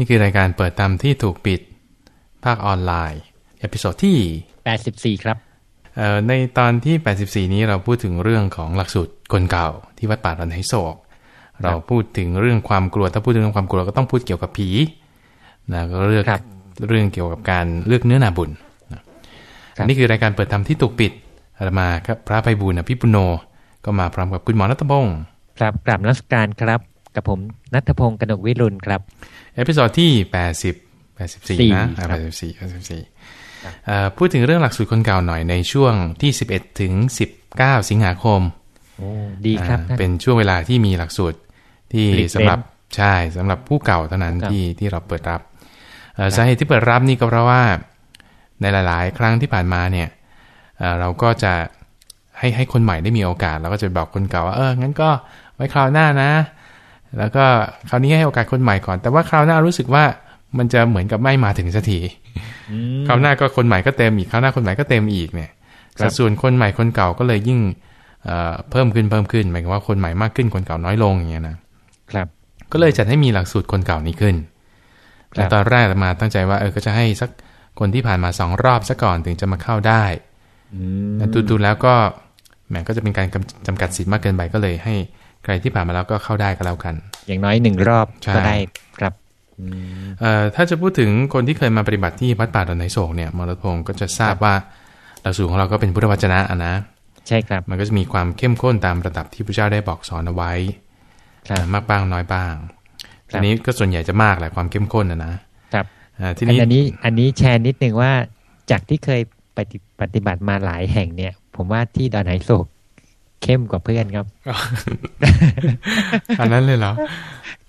นี่คือรายการเปิดธรรมที่ถูกปิด ภาคออนไลน์ episode ที่ 84 ครับ ในตอนที่ 84 นี้เราพูดถึงเรื่องของหลักสูตรคนเก่าที่วัดป่าดอนหายโศก เราพูดถึงเรื่องความกลัว ถ้าพูดถึงเรื่องความกลัวก็ต้องพูดเกี่ยวกับผีนะก็เรื่องเรื่องเกี่ยวกับการเลือกเนื้อนาบุญ นี่คือรายการเปิดธรรมที่ถูกปิดมาครับพระไพบูลย์ อภิปุณโณ ก็มาพร้อมกับคุณหมอณัฐพงศ์ครับกราบนมัสการครับ กับผมณัฐพงศ์กนกวิรุณครับ episode ที่ 80 84นะ84 84พูดถึงเรื่องหลักสูตรคนเก่าหน่อยในช่วงที่ 11 ถึง 19 สิงหาคมดีครับ เป็นช่วงเวลาที่มีหลักสูตรที่สำหรับใช่สำหรับผู้เก่าเท่านั้นที่ที่เราเปิดรับสาเหตุที่เปิดรับนี่ก็เพราะว่าในหลาย ๆ ครั้งที่ผ่านมาเนี่ยเราก็จะให้ให้คนใหม่ได้มีโอกาสเราก็จะบอกคนเก่าว่าเอองั้นก็ไว้คราวหน้านะ แล้วก็คราวนี้ให้โอกาสคนใหม่ก่อน แต่ว่าคราวหน้ารู้สึกว่ามันจะเหมือนกับไม่มาถึงสักทีคราวหน้าก็คนใหม่ก็เต็มอีกคราวหน้าคนใหม่ก็เต็มอีกเนี่ยแต่ส่วนคนใหม่คนเก่าก็เลยยิ่งเพิ่มขึ้นเพิ่มขึ้นหมายถึงว่าคนใหม่มากขึ้นคนเก่าน้อยลงอย่างเงี้ยนะครับ ก็เลยจัดให้มีหลักสูตรคนเก่านี้ขึ้นแต่ตอนแรกมาตั้งใจว่าเออก็จะให้สักคนที่ผ่านมาสองรอบซะก่อนถึงจะมาเข้าได้แต่ดูๆแล้วก็แหมก็จะเป็นการจำกัดสิทธิ์มากเกินไปก็เลยให้ ใครที่ผ่านมาแล้วก็เข้าได้ก็แล้วกัน อย่างน้อยหนึ่งรอบก็ได้ครับถ้าจะพูดถึงคนที่เคยมาปฏิบัติที่วัดป่าดอนไนโศกเนี่ยมรดพงศ์ก็จะทราบว่าหลักสูตรของเราก็เป็นพุทธวจนะนะใช่ครับ มันก็จะมีความเข้มข้นตามระดับที่พระเจ้าได้บอกสอนเอาไว้มากบ้างน้อยบ้างอันนี้ก็ส่วนใหญ่จะมากแหละความเข้มข้นนะนะครับทีนี้อันนี้อันนี้แชร์นิดนึงว่าจากที่เคยปฏิบัติมาหลายแห่งเนี่ย ผมว่าที่ดอนไหโศก เข้มกว่าเพื่อนครับ อันนั้นเลยเหรอ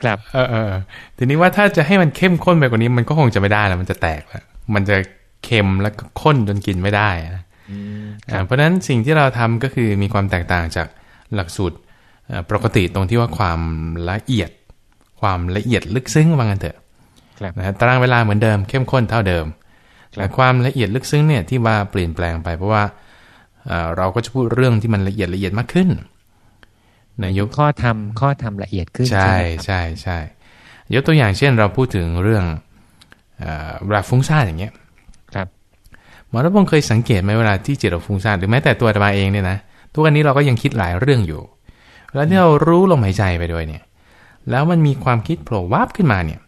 ครับ เออเออทีนี้ว่าถ้าจะให้มันเข้มข้นไปกว่านี้ มันก็คงจะไม่ได้แล้วมันจะแตกแล้วมันจะเค็มแล้วก็ข้นจนกินไม่ได้นะเพราะฉะนั้นสิ่งที่เราทำก็คือมีความแตกต่างจากหลักสูตรปกติตรงที่ว่าความละเอียด ความละเอียดลึกซึ้งว่างันเถอะนะตารางเวลาเหมือนเดิมเข้มข้นเท่าเดิมแต่ความละเอียดลึกซึ้งเนี่ยที่ว่าเปลี่ยนแปลงไปเพราะว่า เราก็จะพูดเรื่องที่มันละเอียดละเอียดมากขึ้นนายกข้อทำข้อทำละเอียดขึ้น ใช่ใช่ใช่ยกตัวอย่างเช่นเราพูดถึงเรื่องเวลาฟุ้งซ่านอย่างเงี้ยครับหมอรัพงศ์เคยสังเกตไหมเวลาที่จิตเราฟุ้งซ่านหรือแม้แต่ตัวอาตมาเองเนี่ยนะทุกวันนี้เราก็ยังคิดหลายเรื่องอยู่เวลาที่เรารู้ลมหายใจไปด้วยเนี่ย แล้วมันมีความคิดโผล่วับขึ้นมาเนี่ย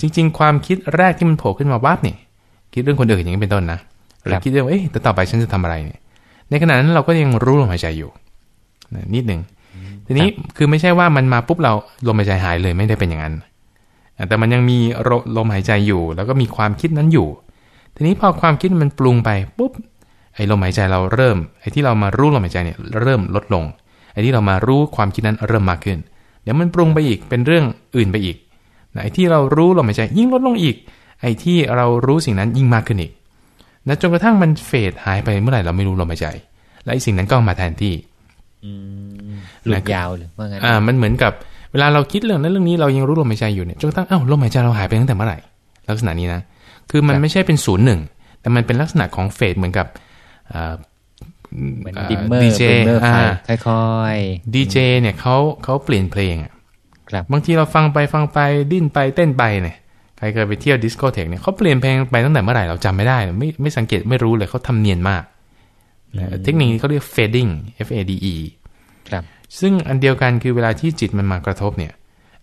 จริง ๆ ความคิดแรกที่มันโผล่ขึ้นมาวับเนี่ย คิดเรื่องคนอื่นอย่างนี้เป็นต้นนะหรือคิดเรื่องเอ๊ะแต่ต่อไปฉันจะทำอะไรเนี่ย ในขณะนั้นเราก็ยังรู้ลมหายใจอยู่นิดหนึ่งทีนี้คือไม่ใช่ว่ามันมาปุ๊บเราลมหายใจหายเลยไม่ได้เป็นอย่างนั้นแต่มันยังมีลมหายใจอยู่ แล้วก็มีความคิดนั้นอยู่ ทีนี้พอความคิดมันปรุงไปปุ๊บไอ้ลมหายใจเราเริ่มไอ้ที่เรามารู้ลมหายใจเนี่ยเริ่มลดลงไอ้ที่เรามารู้ความคิดนั้นเริ่มมากขึ้น เดี๋ยวมันปรุงไปอีกเป็นเรื่องอื่นไปอีกไอ้ที่เรารู้ลมหายใจยิ่งลดลงอีก ไอ้ที่เรารู้สิ่งนั้นยิ่งมากขึ้นอีก นะจนกระทั่งมันเฟดหายไปเมื่อไหร่เราไม่รู้ลมหายใจ และไอ้สิ่งนั้นก็มาแทนที่หลุดยาวเลยว่างั้นอ่า มันเหมือนกับเวลาเราคิดเรื่องนั้นเรื่องนี้เรายังรู้ลมหายใจอยู่เนี่ยจนกระทั่งเอ้าลมหายใจเราหายไปตั้งแต่เมื่อไหร่ลักษณะนี้นะคือมันไม่ใช่เป็นศูนย์หนึ่งแต่มันเป็นลักษณะของเฟดเหมือนกับดีเจค่อยๆดีเจเนี่ยเขาเขาเปลี่ยนเพลงอะบางทีเราฟังไปฟังไปดิ้นไปเต้นไปเนี่ย ใครเคยไปเที่ยวดิสโกเทกเนี่ยเขาเปลี่ยนเพลงไปตั้งแต่เมื่อไหร่เราจำไม่ได้ ไม่ไม่สังเกตไม่รู้เลยเขาทำเนียนมากเทคนิคนี้เขาเรียก fading F A D E ครับซึ่งอันเดียวกันคือเวลาที่จิตมันมากระทบเนี่ย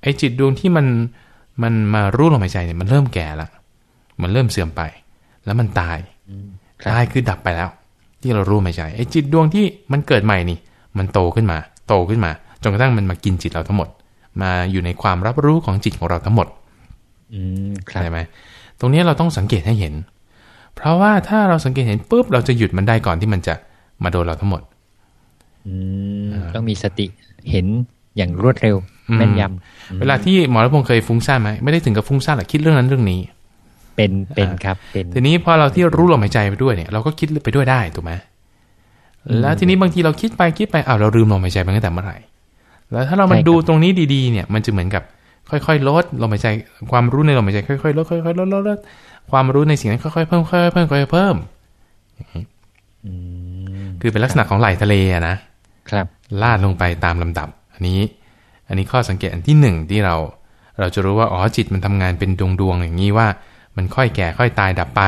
ไอ้จิตดวงที่มันมันมารู้ลมหายใจเนี่ยมันเริ่มแก่ละมันเริ่มเสื่อมไป แล้วมันตายตายคือดับไปแล้ว ที่เรารู้หายใจไอ้จิตดวงที่มันเกิดใหม่นี่ มันโตขึ้นมา โตขึ้นมาจนกระทั่งมันมากินจิตเราทั้งหมด มาอยู่ในความรับรู้ของจิตของเราทั้งหมด อืมใช่ไหมตรงนี้เราต้องสังเกตให้เห็น เพราะว่าถ้าเราสังเกตเห็นปุ๊บเราจะหยุดมันได้ก่อนที่มันจะมาโดนเราทั้งหมดต้องมีสติเห็นอย่างรวดเร็วแม่นยำเวลาที่หมอรัพงศ์เคยฟุ้งซ่านไหมไม่ได้ถึงกับฟุ้งซ่านหรอกคิดเรื่องนั้นเรื่องนี้ เป็นเป็นครับ เป็นทีนี้พอเราที่รู้ลมหายใจไปด้วยเนี่ยเราก็คิดไปด้วยได้ถูกไหมแล้วทีนี้บางทีเราคิดไปคิดไปอ้าวเราลืมลมหายใจไปตั้งแต่เมื่อไหร่แล้วถ้าเรามันดูตรงนี้ดีๆ เนี่ย มันจะเหมือนกับ ค่อยๆลดลมหายใจความรู้ในลมหายใจค่อยๆลดค่อยๆลดลดความรู้ในสิ่งนั้นค่อยๆเพิ่มค่อยๆเพิ่มค่อยๆเพิ่มคือเป็นลักษณะของไหลทะเลอะนะ ครับ ลาดลงไปตามลำดับ อันนี้ อันนี้ข้อสังเกตอันที่หนึ่งที่เรา เราจะรู้ว่าอ๋อจิตมันทำงานเป็นดวงดวงๆอย่างนี้ว่า มันค่อยแก่ค่อยตายดับไป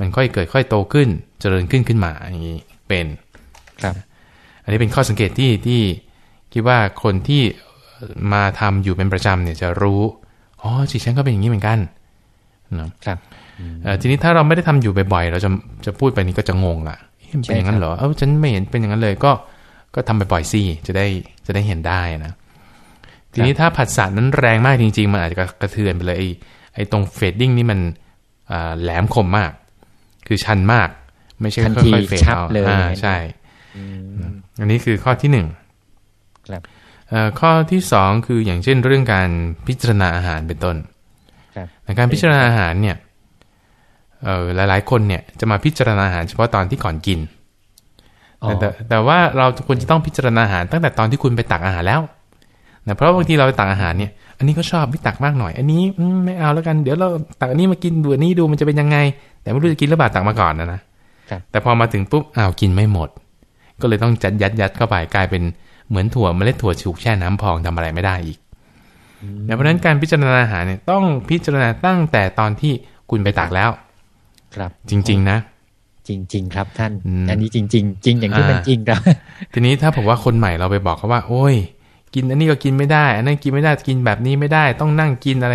มันค่อยเกิดค่อยโตขึ้น เจริญขึ้นขึ้นมาอย่างนี้เป็น ครับ อันนี้เป็นข้อสังเกตที่ที่คิดว่าคนที่ มาทำอยู่เป็นประจำเนี่ยจะรู้อ๋อจิตฉันก็เป็นอย่างนี้เหมือนกันนะครับเอ่อทีนี้ถ้าเราไม่ได้ทำอยู่บ่อยๆเราจะจะพูดไปนี้ก็จะงงละเอ๊ะมันเป็นอย่างนั้นเหรอเอ้าฉันไม่เห็นเป็นอย่างนั้นเลยก็ก็ทำบ่อยๆสิจะได้จะได้เห็นได้นะทีนี้ถ้าผัสสะนั้นแรงมากจริง ๆ มันอาจจะกระเทือนไปเลยไอ้ไอ้ตรงเฟดดิ้งนี่มันอ่าแหลมคมมาก คือชันมาก ไม่ใช่ทันค่ทีอยๆเฟดชับเอาเลยอ่าอย่างนั้นใช่อืมอันนี้คือข้อที่หนึ่งครับเอ่อ ข้อที่สองคืออย่างเช่นเรื่องการพิจารณาอาหารเป็นต้นครับในการพิจารณาอาหารเนี่ยเอ่อหลาย ๆ คนเนี่ยจะมาพิจารณาอาหารเฉพาะตอนที่ก่อนกินอ๋อแต่แต่แต่ว่าเราควรจะต้องพิจารณาอาหารตั้งแต่ตอนที่คุณไปตักอาหารแล้วนะเพราะว่าบางทีเราไปตักอาหารเนี่ย อันนี้ก็ชอบไม่ตักมากหน่อย อันนี้อืมไม่เอาแล้วกัน เดี๋ยวเราตักอันนี้มากินดูอันนี้ดูมันจะเป็นยังไง แต่ไม่รู้จะกินหรือเปล่าตักมาก่อนนะนะครับแต่พอมาถึงปุ๊บอ้าวกินไม่หมด ก็เลยต้องจัดยัดยัดเข้าไปกลายเป็น เหมือนถั่วเมล็ดถั่วฉุกแช่น้ำพองทำอะไรไม่ได้อีกนะเพราะฉะนั้นการพิจารณาอาหารเนี่ยต้องพิจารณาตั้งแต่ตอนที่คุณไปตักแล้ว ครับ จริง ๆ นะ จริง ๆ ครับท่านอืมอันนี้จริง ๆ จริงอย่างที่อ่ามัมันจริงครับทีนี้ถ้าผมว่าคนใหม่เราไปบอกเขาว่า โอ้ย กินอันนี้ก็กินไม่ได้ อันนั้นกินไม่ได้กินแบบนี้ไม่ได้ ต้องนั่งกินอะไร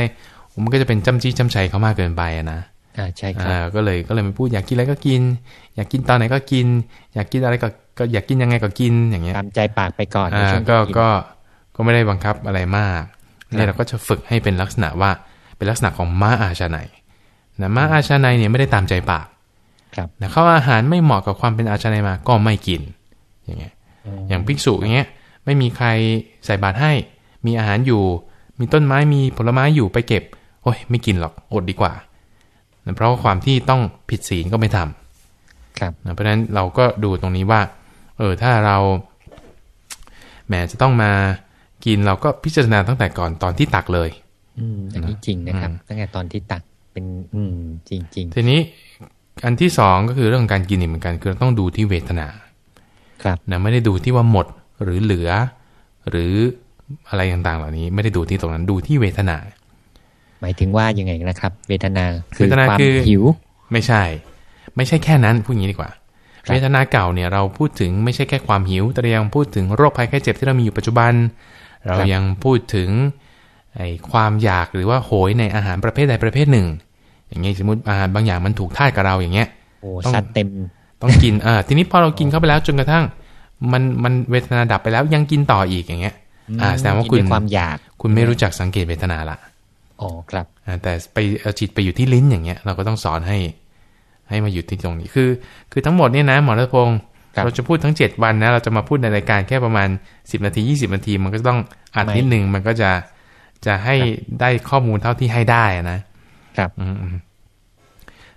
มันก็จะเป็นจำจี้จำชัยเขามากเกินไปอะนะอ่าใช่ครับอ่าก็เลยก็เลยไม่พูดอยากกินอะไรก็กิน อยากกินตอนไหนก็กิน อยากกินอะไรก็ ก็อยากกินยังไงก็กินอย่างเงี้ยตามใจปากไปก่อนในอ่าช่วงก็ที่นก็ก็ไม่ได้บังคับอะไรมากเนี่ยเราก็จะฝึกให้เป็นลักษณะว่าเป็นลักษณะของม้าอาชาไนยนะม้าอาชาไนยเนี่ยไม่ได้ตามใจปากครับนะเขาอาหารไม่เหมาะกับความเป็นอาชาไนยมาก็ไม่กิน อย่างเงี้ย อย่างภิกษุอย่างเงี้ย ไม่มีใครใส่บาตรให้ มีอาหารอยู่ มีต้นไม้มีผลไม้อยู่ไปเก็บโอ้ยไม่กินหรอกอดดีกว่านะเพราะว่าความที่ต้องผิดศีลก็ไม่ทำครับนะเพราะฉะนั้นเราก็ดูตรงนี้ว่า เออถ้าเราแหมจะต้องมากินเราก็พิจารณาตั้งแต่ก่อนตอนที่ตักเลย อืมอันนี้จริงนะครับอืมตั้งแต่ตอนที่ตักเป็น อืม จริงจริงทีนี้อันที่สองก็คือเรื่องของการกินอีกเหมือนกันคือเราต้องดูที่เวทนาๆครับนะไม่ได้ดูที่ว่าหมดหรือเหลือ หรืออะไรต่างๆ เหล่านี้ ไม่ได้ดูที่ตรงนั้นดูที่เวทนา หมายถึงว่ายังไงนะครับ เวทนาคืเวอทนาความคือหิว ไม่ใช่ ไม่ใช่แค่นั้นพูดอย่างนี้ดีกว่าครับ เวทนาเก่าเนี่ยเราพูดถึงไม่ใช่แค่ความหิว แต่เรายังพูดถึงโรคภัยไข้เจ็บที่เรามีอยู่ปัจจุบัน เรายังพูดถึงไอ้ความอยากหรือว่าโหยในอาหารประเภทใดประเภทหนึ่ง อย่างเงี้ยสมมติอาหารบางอย่างมันถูกท่าตุกับเราอย่างเงี้ยโอ้ต้องซัดเต็มต้องกินอ่าทีนี้พอเรากินเข้าไปแล้วจนกระทั่ง มันมันเวทนาดับไปแล้วยังกินต่ออีกอย่างเงี้ย อ่าแสดงว่าคุณกินด้วยความอยากคุณไม่รู้จักสังเกตเวทนาละอ๋อครับอ่าแต่ไปเอาจิตไปอยู่ที่ลิ้นอย่างเงี้ย เราก็ต้องสอนให้ ให้มาอยู่ที่ตรงนี้คือ คือทั้งหมดเนี่ยนะหมอรัตพงศ์ครับเราจะพูดทั้ง 7 วันนะเราจะมาพูดในรายการแค่ประมาณ 10 นาที 20 นาที มันก็ต้องอัดไม่นิดนึงมันก็จะจะให้ได้ข้อมูลเท่าที่ให้ได้นะครับอืมอืม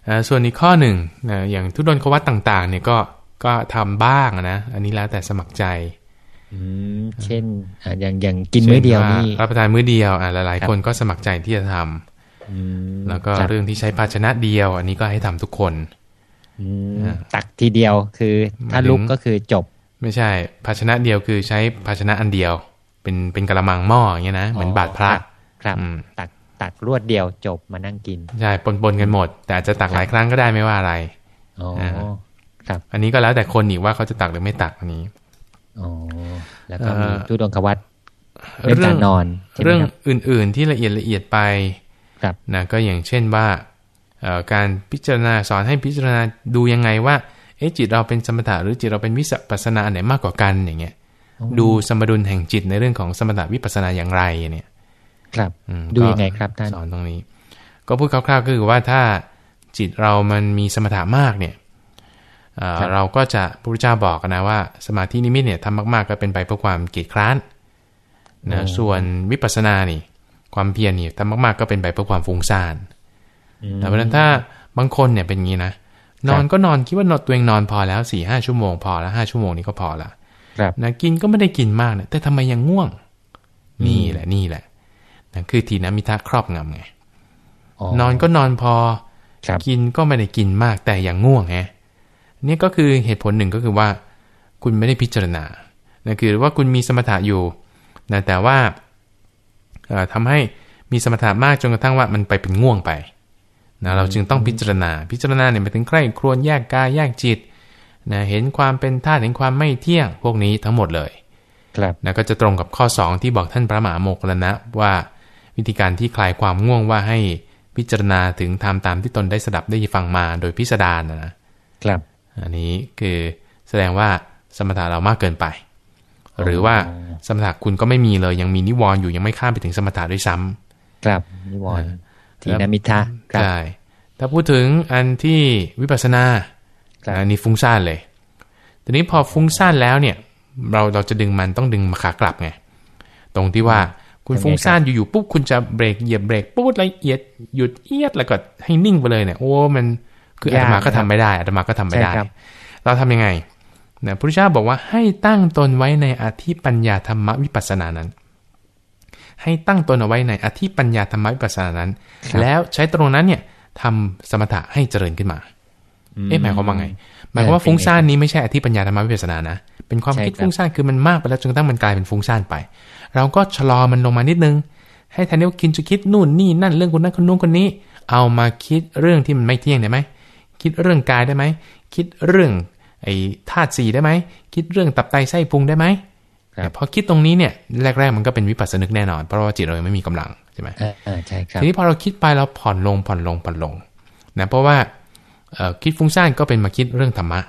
อ่าส่วนอีกข้อหนึ่งนะอย่างทุดนควัตต่าง ๆ เนี่ยก็ก็ทำบ้างนะอันนี้แล้วแต่สมัครใจอืมเช่นอ่าอย่างอย่างกินมื้อเดียวนี่ช่รับประทานมื้อเดียวอ่าหลายครับๆคนก็สมัครใจที่จะทำอืม แล้วก็ครับเรื่องที่ใช้ภาชนะเดียว อันนี้ก็ให้ทำทุกคนอืมอ่าตักทีเดียวคือถ้าหมายถึงลุกก็คือจบ ไม่ใช่ ภาชนะเดียวคือใช้ภาชนะอันเดียว เป็นเป็นกระมังหม้ออย่างเงี้ยนะเหมือนบาตรพระครับอืมตักตักรวดเดียวจบมานั่งกินใช่ปนปนๆกันหมด แต่อาจจะตักหลายครั้งก็ได้ไม่ว่าอะไรอ๋ออาครับ อันนี้ก็แล้วแต่คนอีกว่าเขาจะตักหรือไม่ตักอันนี้อ๋อแล้วก็มีเอ่อทุดงควัตเรื่องการนอนใช่ไหมเรื่องครับอื่น ๆที่ละเอียดละเอียดไปครับ นะก็อย่างเช่นว่าเอ่อการพิจารณาสอนให้พิจารณาดูยังไงว่าเอ๊ะจิตเราเป็นสมถะหรือจิตเราเป็นวิปัสสนาอันไหนมากกว่ากันอย่างเงี้ยดูสมดุลแห่งจิตในเรื่องของสมถะวิปัสสนาอย่างไรเนี่ยครับอืมดูก็ยังไงครับท่านสอนตรงนี้ ก็พูดคร่าวๆก็คือว่าถ้าจิตเรามันมีสมถะมากเนี่ยเอ่อครับเราก็จะพระพุทธเจ้าบอกนะว่า สมาธินิมิตเนี่ยทำมากๆก็เป็นไปเพื่อความเกียจคร้านนะส่วนวิปัสสนานี่ ความเพียรนี่ทำมากๆก็เป็นไปเพื่อความฟุ้งซ่านอืมแต่เพราะฉะนั้นถ้าบางคนเนี่ยเป็นอย่างนี้นะนอนก็นอนคิดว่านอนตัวเองนอนพอแล้วสี่ห้าชั่วโมงพอแล้วห้าชั่วโมงนี้ก็พอละครับนะกินก็ไม่ได้กินมากนะแต่ทำไมยังง่วง นี่แหละนี่แหละนะคือทีนมิทะครอบงำไงนอนก็นอนพอครับกินก็ไม่ได้กินมากแต่ยังง่วงไงนี่ก็คือเหตุผลหนึ่งก็คือว่า คุณไม่ได้พิจารณานะคือว่าคุณมีสมถะอยู่นะแต่ว่าเอ่อ ทำให้มีสมถะมากจนกระทั่งว่ามันไปเป็นง่วงไปนะเราจึงต้องพิจารณา พิจารณาเนี่ยไปถึงใกล้ครวนแยกกายแยกจิตนะเห็นความเป็นธาตุเห็นความไม่เที่ยง พวกนี้ทั้งหมดเลย ครับนะก็จะตรงกับข้อ 2 ที่บอกท่านพระมหาโมคคัลลานะว่าวิธีการที่คลายความง่วงว่าให้พิจารณาถึงธรรมตามที่ตนได้สดับได้ฟังมาโดยพิสดารนะนะครับ อันนี้คือแสดงว่าสมถะเรามากเกินไป หรือว่าสมถะคุณก็ไม่มีเลย ยังมีนิวรณ์อยู่ยังไม่ข้ามไปถึงสมถะด้วยซ้ำครับนิวรณ์ทีนมิทะครับใช่ถ้าพูดถึงอันที่วิปัสสนาครับอันนี้ฟุ้งซ่านเลยทีนี้พอฟุ้งซ่านแล้วเนี่ย เราเราจะดึงมันต้องดึงมาขากลับไงตรงที่ว่าคุณฟุ้งซ่านอยู่ๆปุ๊บคุณจะเบรกเหยียบเบรกปุ๊บละเอียดหยุดเอียดแล้วก็ให้นิ่งไปเลยเนี่ยโอ้มันคืออาตมาก็ทำไม่ได้อาตมาก็ทำไม่ได้ใช่ครับเราทำยังไง นะพระพุทธเจ้าบอกว่าให้ตั้งตนไว้ในอธิปัญญาธรรมวิปัสสนานั้น ให้ตั้งตนเอาไว้ในอธิปัญญาธรรมวิปัสสนานั้นครับแล้วใช้ตรงนั้นเนี่ยทำสมถะให้เจริญขึ้นมาเอ๊ะหมายความว่าไง หมายความว่าฟุ้งซ่านนี้ไม่ใช่อธิปัญญาธรรมวิปัสสนานะ เป็นความใช่คิดครับฟุ้งซ่านคือมันมากไปแล้วจนกระทั่งมันกลายเป็นฟุ้งซ่านไป เราก็ชะลอมันลงมานิดนึง ให้แทนที่ว่ากินจะคิดนู่นนี่นั่นเรื่องคนนั้นคนนู้นคนนี้ เอามาคิดเรื่องที่มันไม่เที่ยงได้ไหมคิดเรื่องกายได้ไหมคิดเรื่อง ไอ้ธาตุสี่ได้ไหม คิดเรื่องตับไตไส้พุงได้ไหมครับแต่พอคิดตรงนี้เนี่ยแรกๆมันก็เป็นวิปัสสนึกแน่นอน เพราะว่าจิตเรายังไม่มีกำลังใช่ไหมอ่าอ่าใช่ครับทีนี้พอเราคิดไปเราผ่อนลงผ่อนลงผ่อนลงนะเพราะว่าเอ่อคิดฟุ้งซ่านก็เป็นมาคิดเรื่องธรรมะ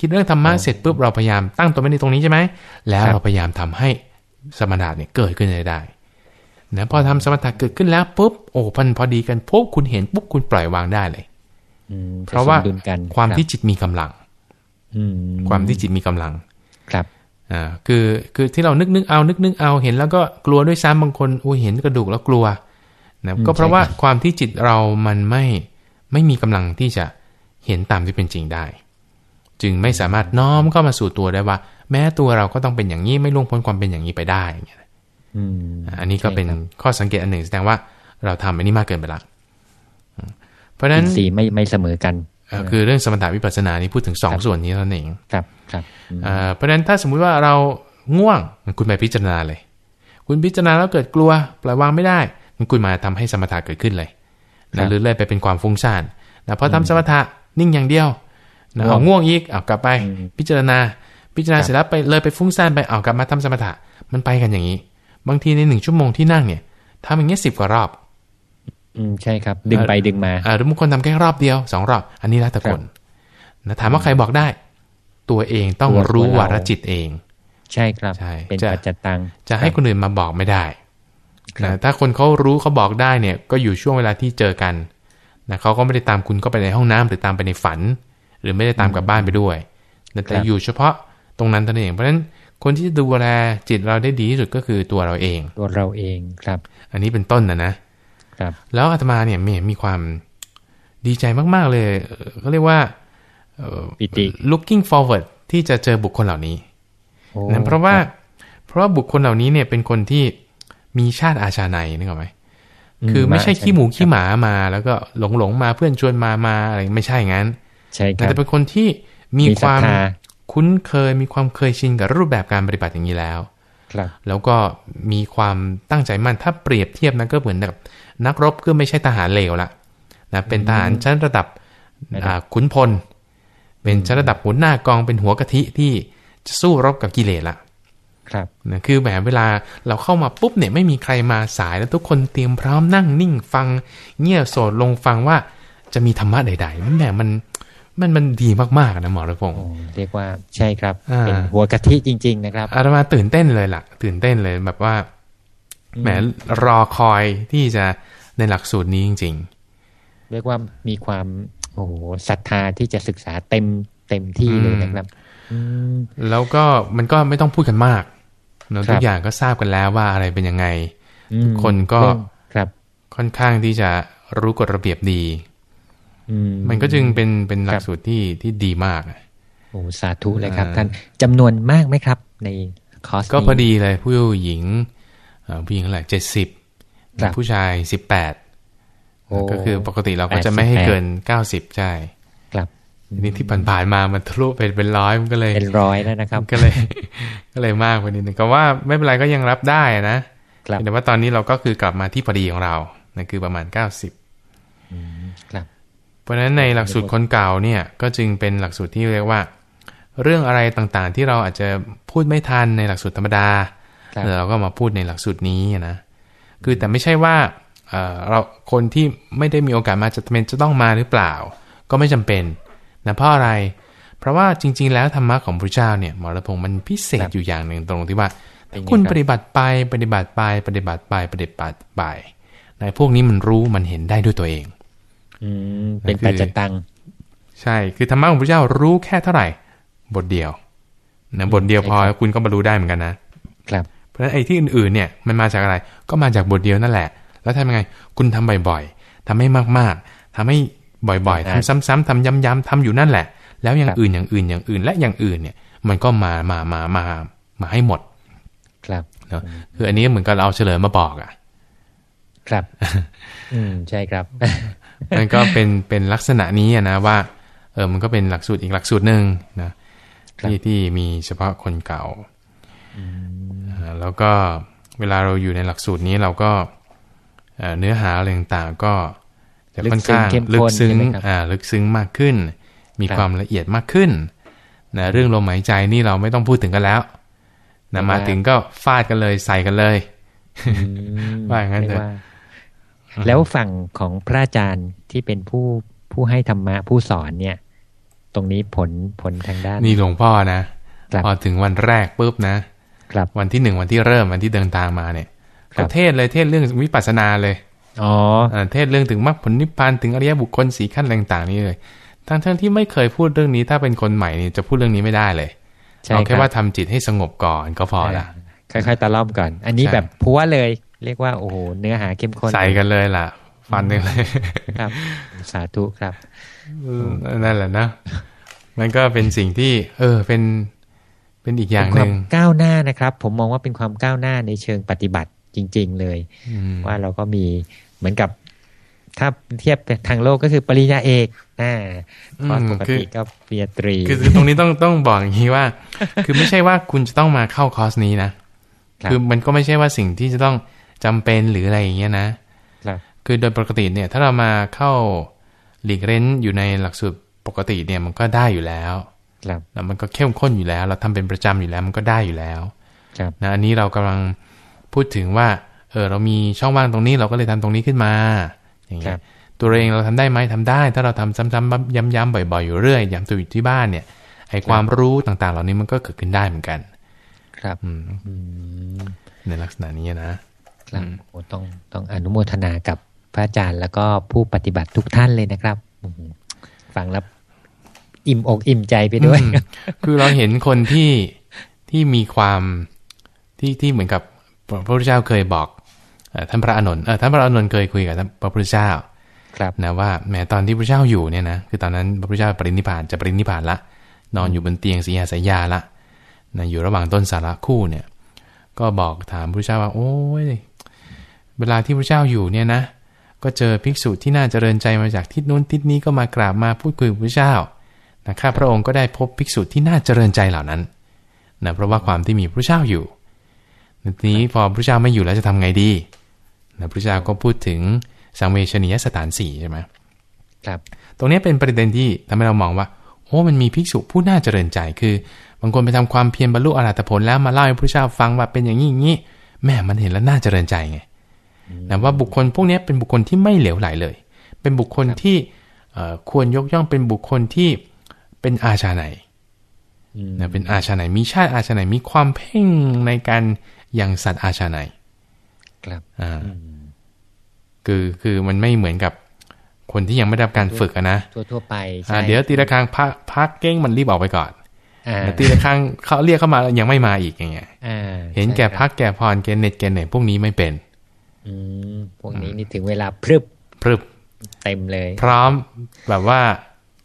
คิดเรื่องธรรมะเสร็จปุ๊บเราพยายามตั้งตัวไว้ในตรงนี้ใช่ไหมแล้วเราพยายามทำให้สมถะเนี่ยเกิดขึ้นได้นะพอทำสมถะเกิดขึ้นแล้วปุ๊บโอ้พันพอดีกันปุ๊บคุณเห็นปุ๊บคุณปล่อย วางได้เลยอืมเพราะว่าจสมดุลกันความรับที่จิตมีกำลังอืม ความที่จิตมีกำลัง ครับอ่าคือคือที่เรานึกนึกเอานึกนึกเอาเห็น แล้วก็กลัวด้วยซ้ำบางคนโอ้ยเห็นกระดูกแล้วกลัวนะอืมก็เพราะว่าใช่ครับความที่จิตเรามันไม่ไม่มีกำลังที่จะเห็นตามที่เป็นจริงได้ จึงไม่สามารถน้อมเข้ามาสู่ตัวได้ว่า แม้ตัวเราก็ต้องเป็นอย่างนี้ไม่ล่วงพ้นความเป็นอย่างนี้ไปได้อย่างเงี้ยอืมอ่าอันนี้ก็เป็นใช่ครับข้อสังเกตอันหนึ่งแสดงว่าเราทำอันนี้มากเกินไปละอืมเพราะฉะนั้นอินทรีย์ไม่ไม่เสมอกันเอ่อ คือเรื่องสมถะวิปัสสนานี่พูดถึงสองส่วนนี้เท่านั้นเองครับครับอืมเอ่อเพราะฉะนั้นถ้าสมมุติว่าเราง่วงคุณไปพิจารณาเลย คุณพิจารณาแล้วเกิดกลัวปล่อยวางไม่ได้งั้นคุณมาทำให้สมถะเกิดขึ้นเลยนะหรือเลยไปเป็นความฟุ้งซ่านนะพอทำสมถะนิ่งอย่างเดียวนะเอาง่วงอีกเอากลับไป พิจารณา พิจารณาเสร็จแล้วไปเลยไปฟุ้งซ่านไปเอากลับมาทำสมถะมันไปกันอย่างนี้ บางทีในหนึ่งชั่วโมงที่นั่งเนี่ยทำอย่างเงี้ยสิบกว่ารอบ อืมใช่ครับ ดึงไปดึงมาอ่าหรือบางคนทำแค่รอบเดียวสองรอบ อันนี้แล้วแต่คนนะถามว่าใครบอกได้ ตัวเองต้องรู้วาระจิตเอง ใช่ครับใช่เป็นจะปัจจตังจะให้คนอื่นมาบอกไม่ได้นะถ้าคนเขารู้เขาบอกได้เนี่ย ก็อยู่ช่วงเวลาที่เจอกันนะเขาก็ไม่ได้ตามคุณเข้าไปในห้องน้ำหรือตามไปในฝัน หรือไม่ได้ตามกลับบ้านไปด้วยแต่อยู่เฉพาะตรงนั้นเท่านั้นเองเพราะฉะนั้นคนที่จะดูแลจิตเราได้ดีที่สุดก็คือตัวเราเอง ตัวเราเองครับ อันนี้เป็นต้นนะนะ แล้วอาตมาเนี่ยมีมีความดีใจมาก ๆ เลยเอ่อเขาเรียกว่าเอ่อปิติ looking forward ที่จะเจอบุคคลเหล่านี้โอ้นะเพราะว่าคบเพราะว่าบุคคลเหล่านี้เนี่ยเป็นคนที่มีชาติอาชาในนึกออกไหมคือไม่ใช่าขี้หมูใช่ขี้หมามาแล้วก็หลงหลงๆมาเพื่อนชวนมามาอะไรไม่ใช่งั้น ใช่ครับแต่เป็นคนที่มีมีคศรัทวามธาคุ้นเคยมีความเคยชินกับรูปแบบการปฏิบัติอย่างนี้แล้ว ครับ แล้วก็มีความตั้งใจมั่นถ้าเปรียบเทียบนะก็เหมือนกับ นักรบก็ไม่ใช่ทหารเลวละนะเป็นทหารชั้นระดับระดับอ่าขุนพล เป็นชั้นระดับหัวหน้ากองเป็นหัวกะทิที่จะสู้รบกับกิเลสละครับนะคือแบบเวลาเราเข้ามาปุ๊บเนี่ยไม่มีใครมาสายแล้วทุกคนเตรียมพร้อมนั่งนิ่งฟัง เงี่ยโสดลงฟังว่าจะมีธรรมะใดๆมันแบบมันมันมันดีมากๆนะหมอระพงศ์โอ้เรียกว่าใช่ครับอ่าเป็นหัวกะทิจริง ๆ นะครับอาตมาตื่นเต้นเลยล่ะ ตื่นเต้นเลยแบบว่า แหมรอคอยที่จะในหลักสูตรนี้จริงเรียกว่ามีความโอ้โหศรัทธาที่จะศึกษาเต็มเต็มที่เลยนะครับอืมๆแล้วก็มันก็ไม่ต้องพูดกันมากเนอะครับทุกอย่างก็ทราบกันแล้วว่าอะไรเป็นยังไงอืมคนก็เรื่องครับ ค่อนข้างที่จะรู้กฎระเบียบดีอืมมันก็จึงเป็นเป็นหลัครักบสูตรที่ที่ดีมากโอ้สาธุเลยครับอ่าท่านจำนวนมากไหมครับ ในคอร์สก็นี้พอดีเลยผู้หญิงเอ่อ ผู้หญิงเท่าไหร่เจ็ดสิบครับผู้ชายสิบแปดโอ้ก็คือปกติเราก็จะไม่ให้88เกินเก้าสิบใช่ครับทีนี้ที่ผ่านๆมามันทะลุไปเป็นร้อยมันก็เลยเป็นร้อยแล้วนะครับก็เลย ก็เลยมากกว่านิดนึงก็ว่าไม่เป็นไรก็ยังรับได้นะครับแต่ว่าตอนนี้เราก็คือกลับมาที่พอดีของเรานั่นคือประมาณ90อืมครับ เพราะฉะนั้นในหลักสูตรคนเก่าเนี่ยก็จึงเป็นหลักสูตรที่เรียกว่า เรื่องอะไรต่างๆ ที่เราอาจจะพูดไม่ทันในหลักสูตรธรรมดา ครับเราก็มาพูดในหลักสูตรนี้นะคือแต่ไม่ใช่ว่าเอ่อเราคนที่ไม่ได้มีโอกาสมาจะเป็นจะต้องมาหรือเปล่า ก็ไม่จำเป็นนะเพราะอะไร เพราะว่าจริง ๆ แล้วธรรมะของพระเจ้าเนี่ยหมอระพงศ์มันพิเศษอยู่อย่างหนึ่งตรงที่ว่าเป็นไงคุณครับปฏิบัติไปปฏิบัติไปปฏิบัติไปปฏิบัติไปในพวกนี้มันรู้มันเห็นได้ด้วยตัวเองอืมเป็นคือปัจจตังใช่คือธรรมะของพระเจ้ารู้แค่เท่าไหร่ บทเดียวนะบทเดียวพอใช่ครับคุณก็บรรลุได้เหมือนกันนะครับ เพราะฉะนั้นไอ้ที่อื่นๆเนี่ยมันมาจากอะไรก็มาจากบทเดียวนั่นแหละ แล้วทำยังไงคุณทำบ่อยๆทำให้มากๆทำให้บ่อยๆครับทำซ้ำๆทำย้ำๆทำอยู่นั่นแหละ แล้วอย่าคงรับอื่นอย่างอื่นอย่างอื่นและอย่างอื่นเนี่ย มันก็มามามามามาให้หมด ครับเนอะคืออันนี้เหมือนกับเราเอาเฉลยมาบอกอะ ครับ อืมใช่ครับมันก็เป็นเป็นลักษณะนี้อะนะว่า เออมันก็เป็นหลักสูตรอีกหลักสูตรหนึ่งนะครับที่ที่มีเฉพาะคนเก่าอ่า แล้วก็เวลาเราอยู่ในหลักสูตรนี้เราก็เอ่อเนื้อหาอะไรต่างๆก็จะค่อนข้างลึลึกกซึ้ซึ้งงเข้มข้นใช่ไหมครับอ่าลึกซึ้งมากขึ้น มีครับความละเอียดมากขึ้นนะเรื่องลมหายใจนี่เราไม่ต้องพูดถึงกันแล้วนะมาถึงก็ฟาดกันเลยใส่กันเลยอืมว่าอย่างนั้นเถอะรียกว่าแล้วฝั่งของพระอาจารย์ที่เป็นผู้ผู้ให้ธรรมะผู้สอนเนี่ย ตรงนี้ผลผลทางด้าน นี่หลวงพ่อนะครับพอถึงวันแรกปุ๊บนะ ครับวันที่หนึ่งวันที่เริ่มวันที่เดินทางมาเนี่ยครับก็เทศเลยเทศเรื่องวิปัสสนาเลยอ๋ออ่าเทศเรื่องถึงมรรคผลนิพพานถึงอริยบุคคลสีขั้นอะไรต่างๆ นี่เลยทั้งทั้งที่ไม่เคยพูดเรื่องนี้ถ้าเป็นคนใหม่นี่จะพูดเรื่องนี้ไม่ได้เลยใช่เอาคแค่รับว่าทำจิตให้สงบก่อนก็พอละค่อยๆตะล่อมก่อน อันนี้ใช่แบบพัวเลย เรียกว่าโอ้โหเนื้อหาเข้มข้นใส่กันเลยล่ะ ฟันกันเลยครับ สาธุครับนั่นแหละนะมันก็เป็นสิ่งที่ เออเป็น เป็นอีกอย่างเป็นหควานึ่มงก้าวหน้านะครับ ผมมองว่าเป็นความก้าวหน้าในเชิงปฏิบัติจริง ๆ เลยอืมว่าเราก็มีเหมือนกับถ้าเทียบทางโลกก็คือปริญญาเอกอ่าคอร์สปกคือติก็ปริญญาตรีคือคือตรงนี้ต้องต้องบอกอย่างนี้ว่า คือไม่ใช่ว่าคุณจะต้องมาเข้าคอร์สนี้นะครับคือมันก็ไม่ใช่ว่าสิ่งที่จะต้องจำเป็นหรืออะไรอย่างเงี้ยนะครับคือโดยปกติเนี่ย ถ้าเรามาเข้าหลีกเล่นอยู่ในหลักสูตรปกติเนี่ยมันก็ได้อยู่แล้ว ครับแล้วมันก็เข้มข้นอยู่แล้ว เราทำเป็นประจำอยู่แล้วมันก็ได้อยู่แล้วครับนะอันนี้เรากำลังพูดถึงว่า เออเรามีช่องว่างตรงนี้เราก็เลยทำตรงนี้ขึ้นมา อย่างคเงี้รัยบตัวเราเองเราทำได้ไหมทำได้ ถ้าเราทำซ้ำๆย้ำๆบ่อยๆอยู่เรื่อยย้ำตัวอยู่ที่บ้านเนี่ยไอความรู้ต่างๆ เหล่านี้มันก็เกิดขึ้นได้เหมือนกัน ครับอืมอืมในลักษณะนี้นะครับโอ้ต้องต้องอนุโมทนากับพระอาจารย์แล้วก็ผู้ปฏิบัติทุกท่านเลยนะครับอืมฟังแล้ว อิ่มอกอิ่มใจไปด้วยอืมคือเราเห็นคนที่ที่มีความที่ที่เหมือนกับพระพุทธเจ้าเคยบอกเอ่อท่านพระอานนท์เออท่านพระอานนท์เคยคุยกับท่านพระพุทธเจ้าครับนะว่าแหมตอนที่พระเจ้าอยู่เนี่ยนะคือตอนนั้นพระพุทธเจ้าปรินิพพานจะปรินิพพานละ นอนอยู่บนเตียงสีหาสายยาละนะอยู่ระหว่างต้นสาระคู่เนี่ย ก็บอกถามพระเจ้าว่า โอ้ยเวลาที่พระเจ้าอยู่เนี่ยนะ ก็เจอภิกษุที่น่าเจริญใจมาจากทิศนู้นทิศนี้ก็มากราบมาพูดคุยกับพระเจ้า นะข้าพระองค์ก็ได้พบภิกษุที่น่าเจริญใจเหล่านั้นนะเพราะว่าความที่มีพระเจ้าอยู่ทีนี้พอพระเจ้าไม่อยู่แล้วจะทำไงดีนะพระเจ้าก็พูดถึงสังเวชนียสถานสี่ใช่ไหมครับ ตรงนี้เป็นประเด็นที่ทำให้เรามองว่า โอ้มันมีภิกษุผู้น่าเจริญใจคือบางคนไปทำความเพียรบรรลุอรหัตผลแล้วมาเล่าให้พระเจ้าฟังว่าเป็นอย่างนี้อย่างนี้แม่มันเห็นแล้วน่าเจริญใจไงแต่ว่าบุคคลพวกนี้เป็นบุคคลที่ไม่เหลวไหลเลย เป็นบุคคลที่เอ่อควรยกย่องเป็นบุคคลที่ เป็นอาชาไหนอืมนะเป็นอาชาไหน มีชาติอาชาไหน มีความเพ่งในการยังสัตว์อาชาไหน ครับอ่าคือคือมันไม่เหมือนกับคนที่ยังไม่ได้รับการฝึกอะนะทั่วทั่วๆไปอ่าใช่เดี๋ยวตีละครั้งพักพักเก้งมันรีบออกไปก่อนอ่าแต่ตีละครั้งเขาเรียกเข้ามาแล้วยังไม่มาอีกอย่างเงี้ยอ่าเห็นแก่ใช่ครับพักแก่พรแก่เน็ตแก่เน็ตพวกนี้ไม่เป็นอืมพวกนี้นี่ถึงเวลาพรึบพรึบเต็มเลย พร้อมแบบว่า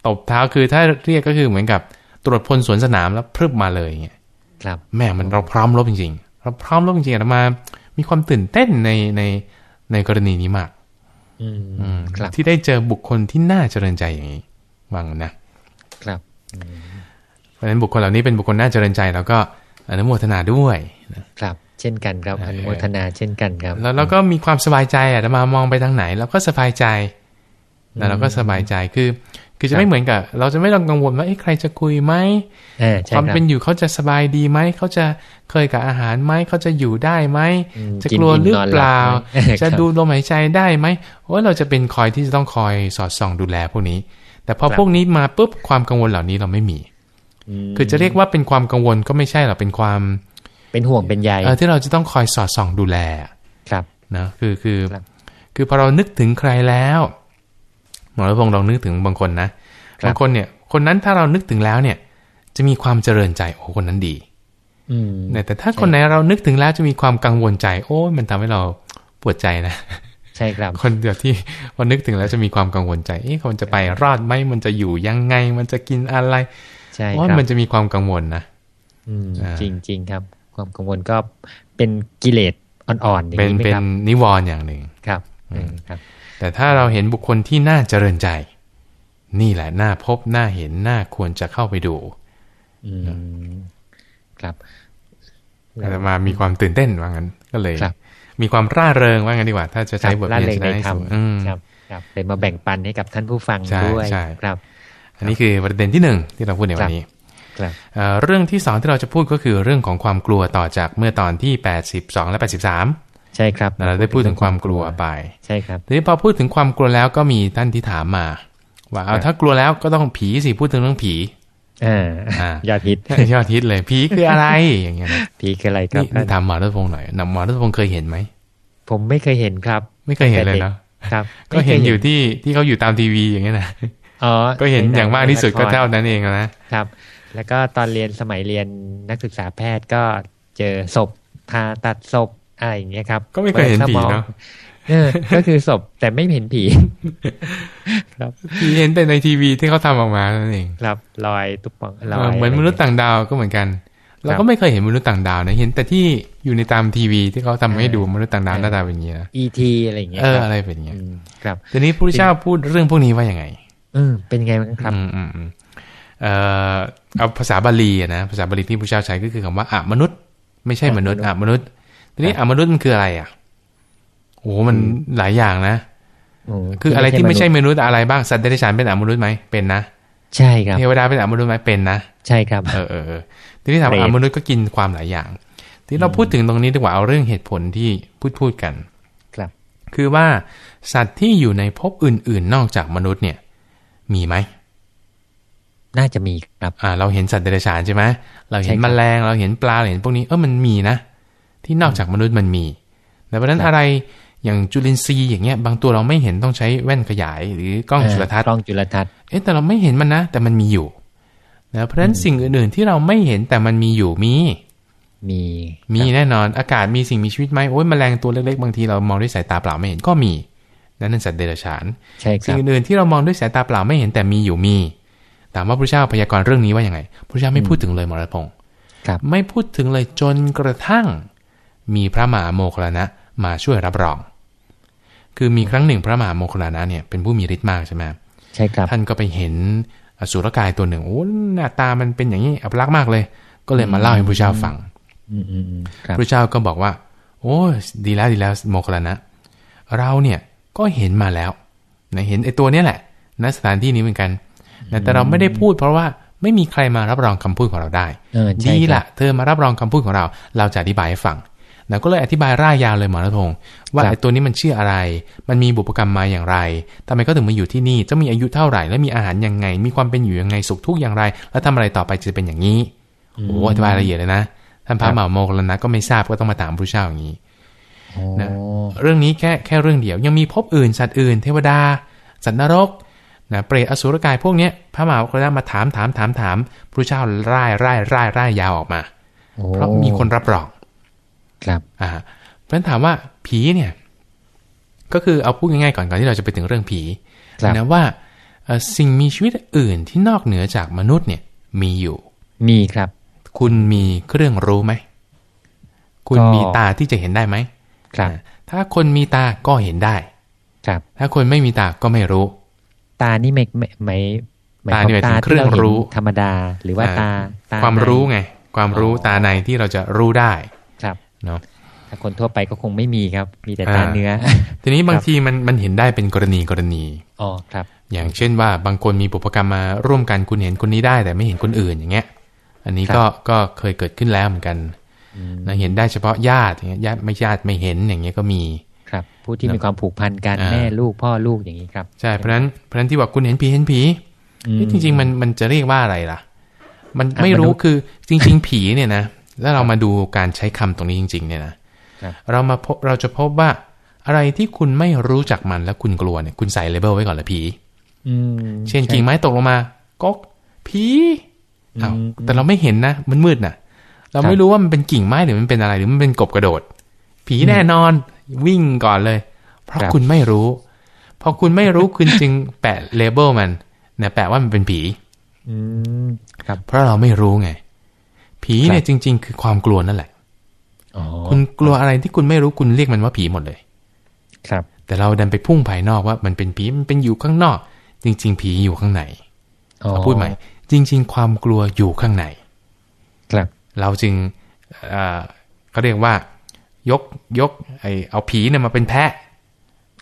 ตบเท้าคือถ้าเรียกก็คือเหมือนกับตรวจพลสวนสนามแล้วพรึบมาเลยอย่างเงี้ยครับแม่มันเราพร้อมรบจริงๆเราพร้อมรบจริงๆเรามา มีความตื่นเต้นในในในกรณีนี้มาก อืมอืมครับที่ได้เจอบุคคลที่น่าเจริญใจอย่างนี้วังนะครับ เพราะฉะนั้นบุคคลเหล่านี้เป็นบุคคลน่าเจริญใจ แล้วก็อนุโมทนาด้วยนะครับ เช่นกันครับเออออนุโมทนาเช่นกันครับ แล้วเราก็มีความสบายใจอะจะมามองไปทางไหนเราก็สบายใจ แล้วเราก็สบายใจคือ คือจะไม่เหมือนกับ เราจะไม่ต้องกังวลว่าเอ๊ะใครจะคุยไหมเออคใช่วามครับเป็นอยู่เขาจะสบายดีไหมเขาจะเคยกับอาหารไหมเขาจะอยู่ได้ไหมอืมจะกลัวหรือเปล่ากินอิ่มนอนหลับไหมจะครับดูลมหายใจได้ไหมโอ้ยเราจะเป็นคอยที่จะต้องคอยสอดส่องดูแลพวกนี้ แต่พอครับพวกนี้มาปุ๊บความกังวลเหล่านี้เราไม่มีมคือจะเรียกว่าเป็นความกังวลก็ไม่ใช่หรอกเป็นความเป็นห่วงเป็นใยเออที่เราจะต้องคอยสอดส่องดูแลครับนะคือคือครับคือพอเรานึกถึงใครแล้ว หมอรัพงศ์ลองนึกถึงบางคนนะครับบางคนเนี่ย คนนั้นถ้าเรานึกถึงแล้วเนี่ย จะมีความเจริญใจโอ้คนนั้นดีอืมแต่ถ้าคนไหนเรานึกถึงแล้วจะมีความกังวลใจ โอ้ยมันทำให้เราปวดใจนะใช่ครับ คนเดียวที่พอนึกถึงแล้วจะมีความกังวลใจเอ๊ะคนจะไปรอดไหมมันจะอยู่ยังไง มันจะกินอะไรใช่ว่าครับมันจะมีความกังวลนะอืมอ่าจริงจริงๆครับ ความกังวลก็เป็นกิเลสอ่อนๆอย่างเป็นนี้ไหมเป็คนรับนิวรณ์อย่างหนึ่งครับอืมครับ แต่ถ้าเราเห็นบุคคลที่น่าเจริญใจ นี่แหละน่าพบน่าเห็นน่าควรจะเข้าไปดูอืมครับอาตมามีความตื่นเต้นว่างั้น ก็เลยครับมีความร่าเริงว่างั้นดีกว่า ถ้าจะใช้บทล่าเรียนเริงชในนะให้ธรรมสูงอืมครับ ครับเลยมาแบ่งปันให้กับท่านผู้ฟังใช่ด้วยใช่ครับ อันนี้คือประเด็นที่หนึ่งที่เราพูดในวันนี้ครับเอ่อเรื่องที่สองที่เราจะพูดก็คือเรื่องของความกลัวต่อจากเมื่อตอนที่82และ83 ใช่ครับเราได้พูดถึงความกลัวไปใช่ครับทีนี้พอพูดถึงความกลัวแล้วก็มีท่านที่ถามมา ว่าเอาครับถ้ากลัวแล้วก็ต้องผีสิพูดถึงเรื่องผีอ่าอ่ายอดฮิตยอดฮิตเลยผีคืออะไรอย่างเงี้ยนะผีคืออะไรครับนี่นี่ถามหมอรัตพงศ์หน่อยนะหมอรัตพงศ์เคยเห็นไหมผมไม่เคยเห็นครับ ไม่เคยเห็นเลยเนาะครับ ก็เห็นอยู่ที่ที่เขาอยู่ตามทีวีอย่างเงี้ยนะอ๋อก็เห็นอย่างมากที่สุดก็ในละครเท่านั้นเองนะครับ แล้วก็ตอนเรียนสมัยเรียนนักศึกษาแพทย์ก็เจอศพผ่าตัดศพ อะไรอย่างเงี้ยครับ ก็ไม่เคยเห็นผีเนาะเออก็คือศพแต่ไม่เห็นผี ครับผีเห็นแต่ในทีวีที่เขาทำออกมานั่นเองครับลอยตุ๊บปองลอยเออเหมือนมนุษย์ต่างดาวก็เหมือนกันเราครัก็บไม่เคยเห็นมนุษย์ต่างดาวนะเห็นแต่ที่อยู่ในตามทีวีที่เขาทำให้เออดูมนุษย์ต่างดาวเออหน้าตาเป็นอย่างนี้นะ ET อะไรอย่างเงี้ยเออครับอะไรเป็นอย่างเงี้ยอืมครับทีนี้พระพุทธเจ้าพูดเรื่องพวกนี้ว่าอย่างไงเออเป็นไงบ้างครับอืมอืมอืมเอ่อเอาภาษาบาลีอะนะภาษาบาลีที่พระเจ้าใช้ก็คือคำว่าอะมนุษย์ ไม่ใช่มนุษย์อะมนุษย์ ทีนี้อะมนุษย์มันคืออะไรอะโอ้โหมันหลายอย่างนะคืออะไรที่ไม่ใช่มนุษย์อะไรบ้างสัตว์เดรัจฉานเป็นอะมนุษย์ไหมเป็นนะใช่ครับเทวดาเป็นอะมนุษย์ไหมเป็นนะใช่ครับเออเออเออทีนี้ถามว่าเปรตอะมนุษย์ก็กินความหลายอย่าง ทีนี้เราพูดถึงตรงนี้ดีกว่าเอาเรื่องเหตุผลที่พูดพูดกัน ครับ คือว่าสัตว์ที่อยู่ในภพอื่น ๆ นอกจากมนุษย์เนี่ย มีไหมน่าจะมีครับ อ่า เราเห็นสัตว์เดรัจฉานใช่ไหมเราเห็นใช่คแมรับลงเราเห็นปลาเราเห็นพวกนี้เออมันมีนะ ที่นอกจากมนุษย์มันมีแต่เพราะฉะนั้นครับอะไรอย่างจุลินทรีย์อย่างเงี้ย บางตัวเราไม่เห็นต้องใช้แว่นขยาย หรือกล้องจุลทรรศน์กล้องจุลทรรศน์เอ๊ะแต่เราไม่เห็นมันนะ แต่มันมีอยู่นะเพราะฉะนั้นสิ่งอื่นๆที่เราไม่เห็นแต่มันมีอยู่มี มีมีแน่นอนอากาศมีสิ่งมีชีวิตไหมโอ้ยแมลงตัวเล็กๆบางทีเรามองด้วยสายตาเปล่าไม่เห็นก็มีนั่นเป็นสัตว์เดรัจฉานใช่คสิ่รังบอื่นๆที่เรามองด้วยสายตาเปล่าไม่เห็นแต่มีอยู่มีถามว่าพระเจ้าพยากรณ์เรื่องนี้ว่าอย่างไงพระเจ้าไม่พูดถึงเลยมรดพงศ์ครับไม่พูดถึงเลยจนกระทั่ง มีพระมหาโมคคัลลานะมาช่วยรับรอง คือมีครั้งหนึ่งพระมหาโมคคัลลานะเนี่ยเป็นผู้มีฤทธิ์มากใช่ไหมใช่ครับท่านก็ไปเห็นอสุรกายตัวหนึ่งโอ้หน้าตามันเป็นอย่างนี้อัปลักษณ์มากเลย ก็เลยมาเล่าให้พระเจ้าฟังอืมอืมอืมครับพระเจ้าก็บอกว่า โอ้ดีแล้วดีแล้วโมคคัลลานะ เราเนี่ยก็เห็นมาแล้วนะเห็นไอ้ตัวเนี้ยแหละณสถานที่นี้เหมือนกันนะแต่เราไม่ได้พูดเพราะว่าไม่มีใครมารับรองคำพูดของเราได้เออใช่ดีครับละเธอมารับรองคำพูดของเรา เราจะอธิบายให้ฟัง นะก็เลยอธิบายร่ายยาวเลยหมอรัตพงศ์ว่าครับไอ้ตัวนี้มันชื่ออะไร มันมีบุพกรรมมาอย่างไรทำไมก็ถึงมาอยู่ที่นี่จะมีอายุเท่าไหร่ และมีอาหารยังไง มีความเป็นอยู่ยังไงสุขทุกข์อย่างไร แล้วทำอะไรต่อไปจะเป็นอย่างนี้โอ้โหอธิบายละเอียดเลยนะท่านพระมหาโมคคัลลานะก็ไม่ทราบก็ต้องมาถามพระเจ้าอย่างนี้โอ้นะเรื่องนี้แค่แค่เรื่องเดียวยังมีภพอื่นสัตว์อื่น เทวดา สัตว์นรกนะเปรตอสุรกายพวกเนี้ยพระมหาโมคคัลลานะมาถามถามถามถามพระเจ้าร่ายร่ายร่ายร่ายยาวออกมาโอ้เพราะมีคนรับรอง ครับอ่าเพราะฉะนั้นถามว่าผีเนี่ย ก็คือเอาพูดง่ายๆก่อนก่อนที่เราจะไปถึงเรื่องผีครับนะว่าเอ่อสิ่งมีชีวิตอื่นที่นอกเหนือจากมนุษย์เนี่ย มีอยู่ มีครับ คุณมีเครื่องรู้ไหม คุณก็มีตาที่จะเห็นได้ไหมครับอ่าถ้าคนมีตาก็เห็นได้ ครับ ถ้าคนไม่มีตาก็ไม่รู้ ตานี่ไม่ไม่ไม่ไม่ตานี่หมายถึงที่เครื่องรู้ห็นธรรมดา หรือว่าอ่าตาตาความรู้ในไง ความรู้อ๋อตาในที่เราจะรู้ได้ครับ เนาะถ้าคนทั่วไปก็คงไม่มีครับ มีแต่ตาอ่าเนื้อ ทีนี้บางทีมันมันเห็นได้เป็นกรณีกรณีอ๋อครับ อย่างเช่นว่าบางคนมีบุพกรรมมาร่วมกันคุณเห็นคนนี้ได้ แต่ไม่เห็นคนอื่นอย่างเงี้ย อันนี้ก็ก็เคยเกิดขึ้นแล้วเหมือนกันอืมนะเห็นได้เฉพาะญาติอย่างเงี้ยญาติไม่ญาติไม่เห็นอย่างเงี้ยก็มีครับ ผู้ที่มีความผูกพันกันอ่าแม่ลูกพ่อลูกอย่างนี้ครับใช่เพราะฉะนั้นเพราะฉะนั้นที่ว่าคุณเห็นผีเห็นผีอืมนี่จริงๆมันมันจะเรียกว่าอะไรล่ะ มันอะไม่มนุรู้ษย์คือจริง ๆ ผีเนี่ยนะ แล้วเรามาดูการใช้คำตรงนี้จริง ๆ เนี่ยนะครับเรามาพบเราจะพบว่าอะไรที่คุณไม่รู้จักมันแล้วคุณกลัวเนี่ย คุณใส่เลเบลไว้ก่อนละผีอืมเช่นใกิ่งไม้ตกลงมาก๊กผีอ้าวอืมแต่เราไม่เห็นนะมันมืดน่ะเราครับไม่รู้ว่ามันเป็นกิ่งไม้หรือมันเป็นอะไรหรือมันเป็นกบกระโดด ผีแน่นอนวิ่งก่อนเลย เพราะครับคุณไม่รู้ พอคุณไม่รู้คุณจึงแปะเลเบลมันเนี่ยแปะว่ามันเป็นผีอืมครับ เพราะเราไม่รู้ไง ผีเนี่ยครับจริง ๆ คือความกลัวนั่นแหละอ๋อคุณกลัวอะไรที่คุณไม่รู้คุณเรียกมันว่าผีหมดเลย ครับ แต่เราดันไปพุ่งภายนอกว่ามันเป็นผีมันเป็นอยู่ข้างนอก จริง ๆ ผีอยู่ข้างในอ๋อเอาพูดใหม่ จริง ๆ ความกลัวอยู่ข้างใน ครับ เราจึงเอ่อเขาเรียกว่ายกยกไอเอาผีเนี่ยมาเป็นแพะ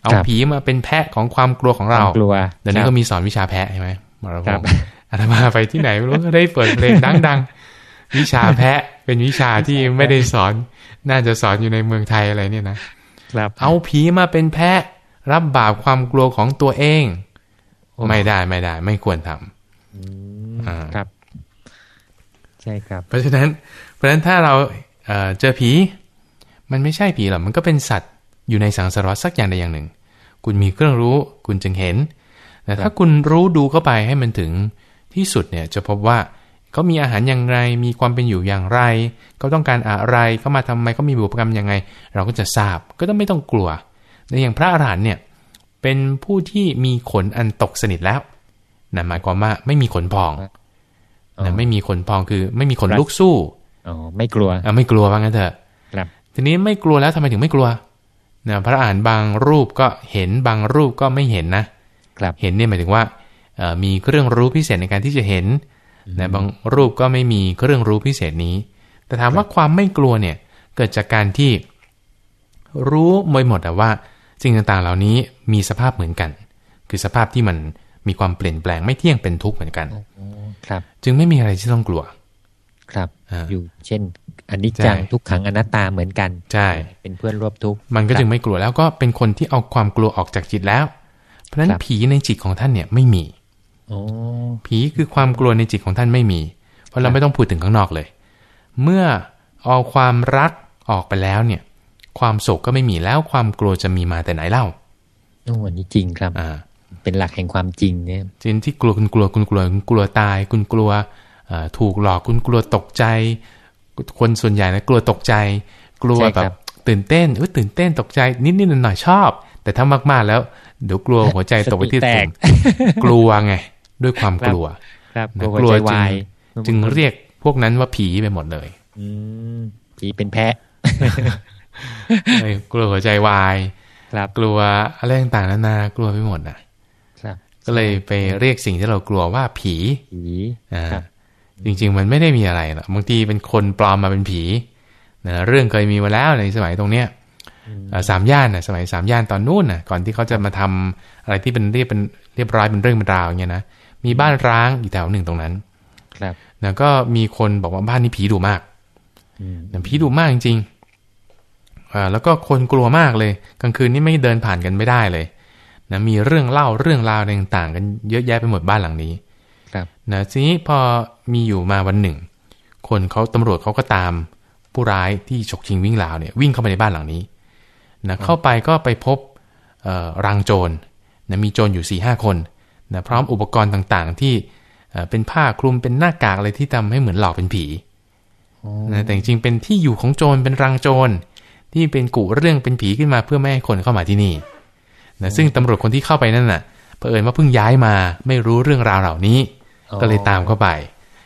เอาผีมาเป็นแพะของความกลัวของเราความกลัวเดี๋ยวนี้ครับก็มีสอนวิชาแพะใช่ไหมมาราครับอาตมาไปที่ไหนไม่รู้ก็ได้เปิดเพลงดังๆ วิชาแพะเป็นวิชาที่ไม่ได้สอน น่าจะสอนอยู่ในเมืองไทยอะไรเนี่ยนะครับเอาผีมาเป็นแพะ รับบาปความกลัวของตัวเองโอ้ไม่ได้ไม่ได้ ไม่ควรทำอืมอ่าครับ ใช่ครับ เพราะฉะนั้น เพราะฉะนั้นถ้าเราเอ่อเจอผี มันไม่ใช่ผีหรอกมันก็เป็นสัตว์อยู่ในสังสารวัฏสักอย่างใดอย่างหนึ่ง คุณมีเครื่องรู้ คุณจึงเห็นแต่ถ้าคุณรู้ดูเข้าไปให้มันถึงที่สุดเนี่ย จะพบว่า เขามีอาหารอย่างไร มีความเป็นอยู่อย่างไร เขาต้องการอะไร เขามาทำไมเขามีบุพกรรมยังไง เราก็จะทราบ ก็ต้องไม่ต้องกลัว ในอย่างพระอรหันต์เนี่ย เป็นผู้ที่มีขนอันตกสนิทแล้วนะหมายความว่าไม่มีขนพองอ๋อนะไม่มีขนพองคือ ไม่มีขนครับลุกสู้อ๋อไม่กลัวอะไม่กลัวว่างั้นเถอะครับ ทีนี้ไม่กลัวแล้วทำไมถึงไม่กลัวนะพระอ่านบางรูปก็เห็นบางรูปก็ไม่เห็นนะครับ เห็นเนี่ยหมายถึงว่าเอ่อมีเครื่องรู้พิเศษในการที่จะเห็น นะบางรูปก็ไม่มีเครื่องรู้พิเศษนี้ แต่ถามว่าความไม่กลัวเนี่ยเกิดจากการที่รู้มยหมดอะว่าสิ่งต่างๆเหล่านี้มีสภาพเหมือนกัน คือสภาพที่มันมีความเปลี่ยนแปลงไม่เที่ยงเป็นทุกข์เหมือนกันอ๋อครับ จึงไม่มีอะไรที่ต้องกลัว ครับอ่าอยู่เช่นอันนี้จังใช่ทุกขังอนัตตาเหมือนกัน ใช่ เป็นเพื่อนร่วมทุกข์มันก็ครับจึงไม่กลัวแล้วก็เป็นคนที่เอาความกลัวออกจากจิตแล้ว เพราะฉะนั้นครับผีในจิตของท่านเนี่ยไม่มีอ๋อ ผีคือความกลัวในจิตของท่านไม่มี เพราะเราไม่ต้องพูดถึงข้างนอกเลย เมื่อเอาความรักออกไปแล้วเนี่ย ความโศกก็ไม่มีแล้วความกลัวจะมีมาแต่ไหนเล่าโอ้อันนี้จริงครับอ่าเป็นหลักแห่งความจริงเนี่ยจริงที่กลัวคุณกลัวคุณกลัวคุณกลัวตาย คุณกลัวเอ่อถูกหลอกคุณกลัวตกใจ คนส่วนใหญ่นะกลัวตกใจ กลัวใช่แบครับบตื่นเต้นเอยตื่นเต้นตกใจนิดนิดหน่อยหน่อยๆชอบ แต่ถ้ามากๆแล้วเดี๋ยวกลัวหัวใจตกไปที่สติแตตุ่กมกลัวไง ด้วยความกลัวครับนะกลัวหัวใจจึงวายจึงเรียกพวกนั้นว่าผีไปหมดเลย อืมผีเป็นแพะเอ้ยกลัวหัวใจวายครับกลัวอะไรต่างๆนานากลัวไปหมดนะครับก็เลยไปเรียกสิ่งที่เรากลัวว่าผีผีอ่าครับจริง ๆ มันไม่ได้มีอะไรหรอกบางทีเป็นคนปลอมมาเป็นผีนะเรื่องเคยมีมาแล้วในสมัยตรงเนี้ยเอ่อสามย่านนะสมัยสามย่านตอนนู้นนะก่อนที่เขาจะมาทำอะไรที่เป็นเรียบเป็นเรียบร้อยเป็นเรื่องเป็นราวอย่างเงี้ยนะ มีบ้านร้างอยู่แถวหนึ่งตรงนั้น ครับแล้วก็มีคนบอกว่าบ้านนี้ผีดุมากอืมนะผีดุมากจริงๆอ่าแล้วก็คนกลัวมากเลย กลางคืนนี่ไม่เดินผ่านกันไม่ได้เลยนะมีเรื่องเล่าเรื่องราวอะไรต่างๆ กันเยอะแยะไปหมดบ้านหลังนี้ ครับนะทีนี้พอมีอยู่มาวันหนึ่ง คนเขาตำรวจเขาก็ตามผู้ร้ายที่ฉกชิงวิ่งราวเนี่ยวิ่งเข้าไปในบ้านหลังนี้นะเข้าไปก็ไปพบเอ่อรังโจรนะมีโจรอยู่4ี่ห้าคน นะพร้อมอุปกรณ์ต่างๆ ที่เอ่อเป็นผ้าคลุมเป็นหน้ากากอะไรที่ทำให้เหมือนหลอกเป็นผีอ๋อนะแต่จริงๆเป็นที่อยู่ของโจรเป็นรังโจรที่เป็นกุเรื่องเป็นผีขึ้นมาเพื่อไม่ให้คนเข้ามาที่นี่นะซึ่งตำรวจคนที่เข้าไปนั่นน่ะเผอิญว่าเพิ่งย้ายมาไม่รู้เรื่องราวเหล่านี้อ๋อก็เลยตามเข้าไป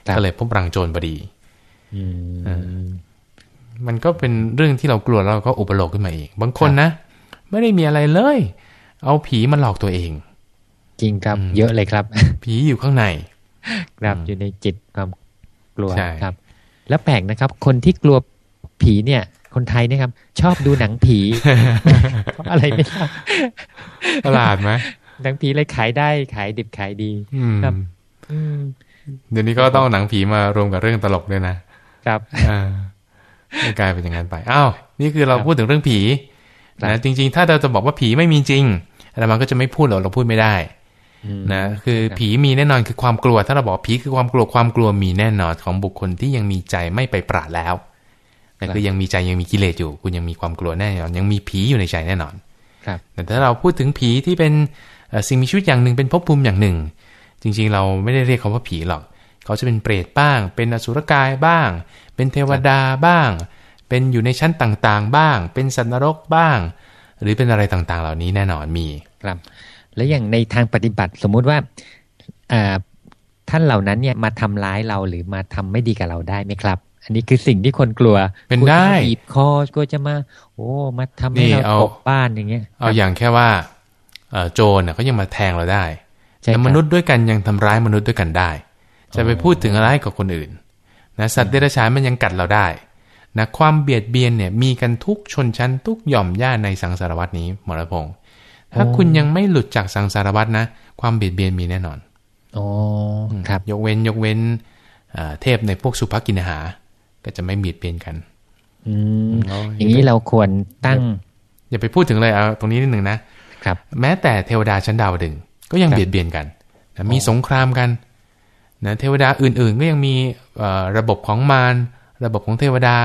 ครับก็เลยพบรังโจรพอดีอืมเออมันก็เป็นเรื่องที่เรากลัวแล้วเราก็อุปโลกขึ้นมาเอง บางคนนะ ไม่ได้มีอะไรเลย เอาผีมาหลอกตัวเอง จริงครับอืมเยอะเลยครับ ผีอยู่ข้างใน ครับอืมอยู่ในจิตความกลัวใช่ครับ แล้วแปลกนะครับ คนที่กลัวผีเนี่ย คนไทยเนี่ยครับ ชอบดูหนังผีเพราะอะไรไม่ทราบประหลาดไหมหนังผีเลยขายได้ขายดิบขายดีอืมครับอืมเดี๋ยวนี้ก็ต้องเอาหนังผีมารวมกับเรื่องตลกด้วยนะครับอ่าไม่กลายเป็นอย่างนั้นไปอ้าวนี่คือเราครับพูดถึงเรื่องผีครับนะจริง ๆ ถ้าเราจะบอกว่าผีไม่มีจริงอะไรมันก็จะไม่พูดหรอกเราพูดไม่ได้อืม นะคือครับผีมีแน่นอนคือความกลัว ถ้าเราบอกผีคือความกลัวความกลัวมีแน่นอนของบุคคลที่ยังมีใจไม่ไปปราดแล้วนั่นคือยังมีใจยังมีกิเลสอยู่ คุณยังมีความกลัวแน่นอนยังมีผีอยู่ในใจแน่นอน ครับแต่ถ้าเราพูดถึงผีที่เป็นเอ่อสิ่งมีชีวิตอย่างหนึ่งเป็นภพภูมิอย่างหนึ่ง จริง ๆ เราไม่ได้เรียกเขาว่าผีหรอก เขาจะเป็นเปรตบ้าง เป็นอสุรกายบ้าง เป็นเทวดาบ้าง เป็นอยู่ในชั้นต่างๆ บ้าง เป็นสัตว์นรกบ้าง หรือเป็นอะไรต่างๆ เหล่านี้แน่นอนมี ครับ แล้วอย่างในทางปฏิบัติสมมุติว่าอ่าท่านเหล่านั้นเนี่ยมาทำร้ายเราหรือมาทำไม่ดีกับเราได้ไหมครับ อันนี้คือสิ่งที่คนกลัวเป็นกลัวจะได้มาบีบคอกลัวจะมา โอ้มาทำให้นี่เราเอาตกบ้านอย่างเงี้ย เอาอย่างแค่ว่าเอ่อโจรน่ะเขายังมาแทงเราได้ใช่แต่ครับมนุษย์ด้วยกันยังทำร้ายมนุษย์ด้วยกันได้ จะไปพูดถึงอะไรกับคนอื่นนะสัตว์เดรัจฉานมันยังกัดเราได้นะความเบียดเบียนเนี่ยมีกันทุกชนชั้นทุกหย่อมย่าในสังสารวัตนี้หมอรพงศ์ ถ้าคุณยังไม่หลุดจากสังสารวัตนะ ความเบียดเบียนมีแน่นอนอ๋อครับ ยกเว้นยกเว้นเอ่อเทพในพวกสุภกินหา ก็จะไม่เบียดเบียนกัน อืมเอาอย่างนี้เราควรตั้ง อย่าไปพูดถึงเลยเอาตรงนี้นิดหนึ่งนะครับ แม้แต่เทวดาชั้นดาวดึงส์ก็ยังครับเบียดเบียนกันนะมีสงครามกันนะเทวดาอื่นๆ ก็ยังมีเอ่อระบบของมารระบบของเทวดา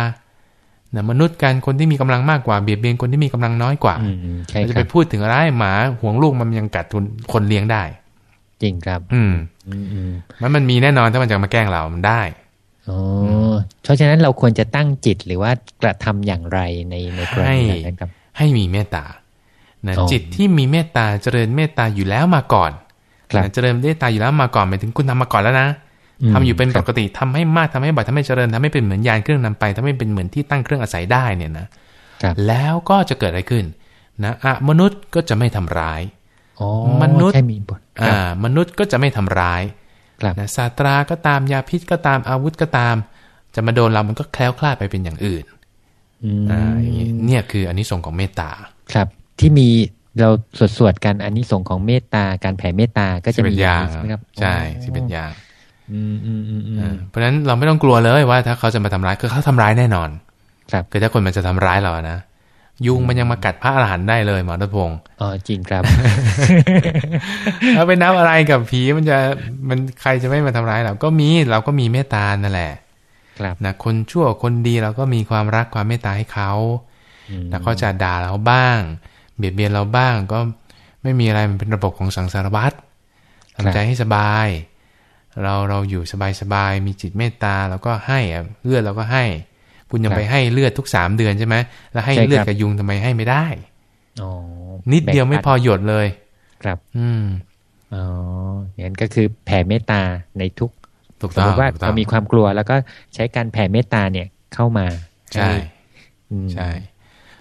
นะมนุษย์กันคนที่มีกำลังมากกว่าเบียดเบียนคนที่มีกำลังน้อยกว่าอืมใช่เราจะคไปรับพูดถึงอะไรหมาห่วงลูกมันยังกัดคนคนเลี้ยงได้ จริงครับอืมอืมอืมมันมันมีแน่นอนถ้ามันจะมาแกล้งเรา มันได้อ๋ออเพราะฉะนั้นเราควรจะตั้งจิตหรือว่ากระทำอย่างไรในในกรณีแบบนั้นครับ ให้มีเมตตานะอ๋อจิตที่มีเมตตาเจริญเมตตาอยู่แล้วมาก่อนครับนะเจริญเมตตาอยู่แล้วมาก่อนหมายถึงคุณทำมาก่อนแล้วนะอืม ทำอยู่เป็นครัปบกติทำให้มากทำให้บ่อยทำให้เจริญทำให้เป็นเหมือนยานเครื่องนำไปทำให้เป็นเหมือนที่ตั้งเครื่องอาศัยได้เนี่ยนะครับแล้วก็จะเกิดอะไรขึ้นนะอะมนุษย์ก็จะไม่ทำร้ายอ๋อมนุษย์ใช่มีบทครัอ่าบมนุษย์ก็จะไม่ทำร้ายครับนะศาสตราก็ตามยาพิษก็ตามอาวุธก็ตาม จะมาโดนเรามันก็แคล้วคลาดไปเป็นอย่างอื่นอืมอ่าอย่างนี้เนี่ยคืออันนี้ส่งส์ของเมตตาครับ ที่มีเราสวดสวดๆกันอันนี้ส่งส์ของเมตตาการแผ่เมตตาก็สิจะบเอ็มีดอย่างใช่ไหมครับใช่อ๋อสิบเอ็ดอย่าง อืมอืมอืมอืมอ่าเพราะฉะนั้นเราไม่ต้องกลัวเลยว่า ถ้าเขาจะมาทำร้ายคือเขาทำร้ายแน่นอน ครับคือถ้าคนมันจะทำร้ายเรานะยุงมันยังมากัดพระอรหันต์ได้เลยหมอรัตพงศ์อ๋อจริงครับเอาไปนับอะไรกับผีมันจะมันใครจะไม่มาทำร้ายเราก็มีเราก็มีเมตตานั่นแหละ ครับนะคนชั่วคนดีเราก็มีความรักความเมตตาให้เขาอืมแล้วเขาจะด่าเราบ้าง เบียดเบียนเราบ้างก็ไม่มีอะไรมันเป็นระบบของสังสารวัตรทำใจให้สบาย เราเราอยู่สบายสบายมีจิตเมตตาเราก็ให้อะเลือดเราก็ให้ คุณยังไปให้เลือดทุกสามเดือนใช่ไหมแล้วให้เลือดกับยุงทำไมให้ไม่ได้อ๋อนิดเดียวไม่พอแบ่งหยดเลยปันครับ อืมอ๋ออย่างนั้นก็คือแผ่เมตตาในทุกถูกสต้มองมติว่าถูกต้อเรางมีความกลัว แล้วก็ใช้การแผ่เมตตาเนี่ยเข้ามาใช่อืมใช่